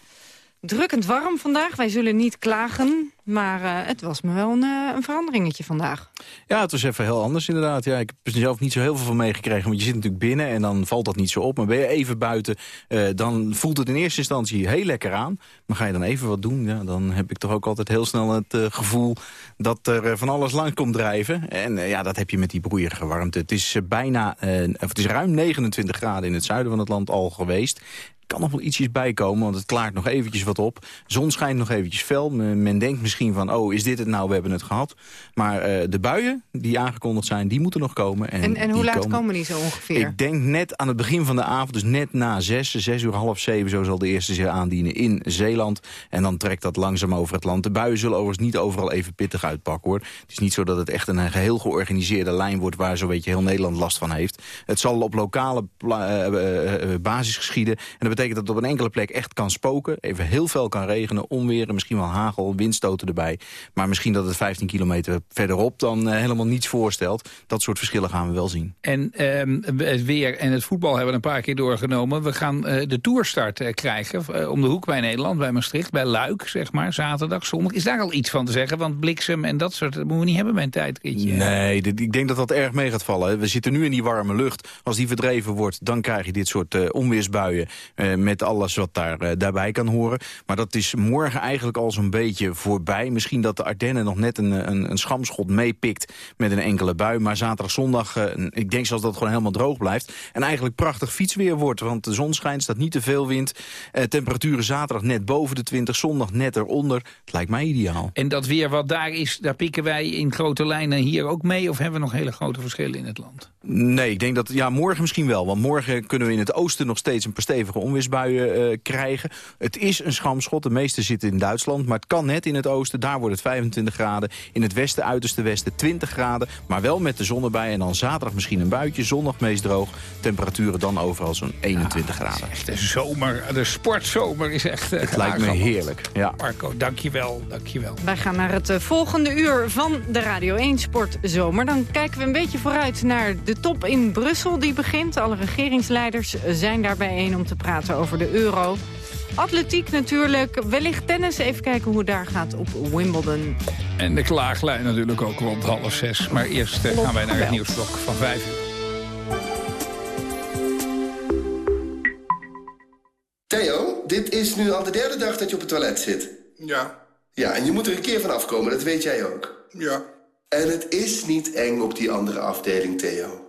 Drukkend warm vandaag. Wij zullen niet klagen, maar eh, het was me wel een, eh, een veranderingetje vandaag. Ja, het was even heel anders inderdaad. Ja, ik heb er zelf niet zo heel veel van meegekregen. Want je zit natuurlijk binnen en dan valt dat niet zo op. Maar ben je even buiten, eh, dan voelt het in eerste instantie heel lekker aan. Maar ga je dan even wat doen, ja, dan heb ik toch ook altijd heel snel het gevoel... dat er van alles lang komt drijven. En ja, dat heb je met die broeierige warmte. Het is, bijna, of het is ruim 29 graden in het zuiden van het land al geweest kan nog wel ietsjes bijkomen, want het klaart nog eventjes wat op. Zon schijnt nog eventjes fel. Men denkt misschien van, oh, is dit het nou? We hebben het gehad. Maar eh, de buien die aangekondigd zijn, die moeten nog komen. En, En, en hoe laat komen die zo ongeveer? Ik denk net aan het begin van de avond, dus net na zes, zes uur, half zeven... zo zal de eerste zich aandienen in Zeeland. En dan trekt dat langzaam over het land. De buien zullen overigens niet overal even pittig uitpakken, hoor. Het is niet zo dat het echt een geheel georganiseerde lijn wordt... waar zo weet je heel Nederland last van heeft. Het zal op lokale eh, eh, basis geschieden. En dat betekent dat het op een enkele plek echt kan spoken. Even heel veel kan regenen, onweren, misschien wel hagel, windstoten erbij. Maar misschien dat het 15 kilometer verderop dan eh, helemaal niets voorstelt. Dat soort verschillen gaan we wel zien. En ehm, het weer en het voetbal hebben we een paar keer doorgenomen. We gaan eh, de toerstart eh, krijgen om de hoek bij Nederland, bij Maastricht, bij Luik, zeg maar, zaterdag, zondag. Is daar al iets van te zeggen? Want bliksem en dat soort, dat moeten we niet hebben bij een tijdritje. Nee, dit- ik denk dat dat erg mee gaat vallen. We zitten nu in die warme lucht. Als die verdreven wordt, dan krijg je dit soort onweersbuien... met alles wat daar, daarbij kan horen. Maar dat is morgen eigenlijk al zo'n beetje voorbij. Misschien dat de Ardennen nog net een, een, een schamschot meepikt met een enkele bui. Maar zaterdag, zondag, eh, ik denk zelfs dat het gewoon helemaal droog blijft. En eigenlijk prachtig fietsweer wordt, want de zon schijnt, staat niet te veel wind. Eh, temperaturen zaterdag net boven de 20, zondag net eronder. Het lijkt mij ideaal. En dat weer wat daar is, daar pikken wij in grote lijnen hier ook mee? Of hebben we nog hele grote verschillen in het land? Nee, ik denk dat, ja, morgen misschien wel. Want morgen kunnen we in het oosten nog steeds een paar stevige onweersbuien eh, krijgen. Het is een schamschot, de meeste zitten in Duitsland. Maar het kan net in het oosten, daar wordt het 25 graden. In het westen, uiterste westen, 20 graden. Maar wel met de zon erbij. En dan zaterdag misschien een buitje, zondag meest droog. Temperaturen dan overal zo'n 21 graden. Echt de zomer, de sportzomer is echt... eh, Het lijkt me heerlijk, ja. Marco, dankjewel, dankjewel. Wij gaan naar het eh, volgende uur van de Radio 1 Sportzomer. Dan kijken we een beetje vooruit naar de top in Brussel die begint. Alle regeringsleiders zijn daar bijeen om te praten over de euro. Atletiek natuurlijk, wellicht tennis. Even kijken hoe het daar gaat op Wimbledon. En de klaaglijn natuurlijk ook rond half zes. Maar eerst eh, gaan wij naar het nieuwsblok van vijf uur. Theo, dit is nu al de derde dag dat je op het toilet zit. Ja. Ja, en je moet er een keer van afkomen, dat weet jij ook. Ja. En het is niet eng op die andere afdeling, Theo.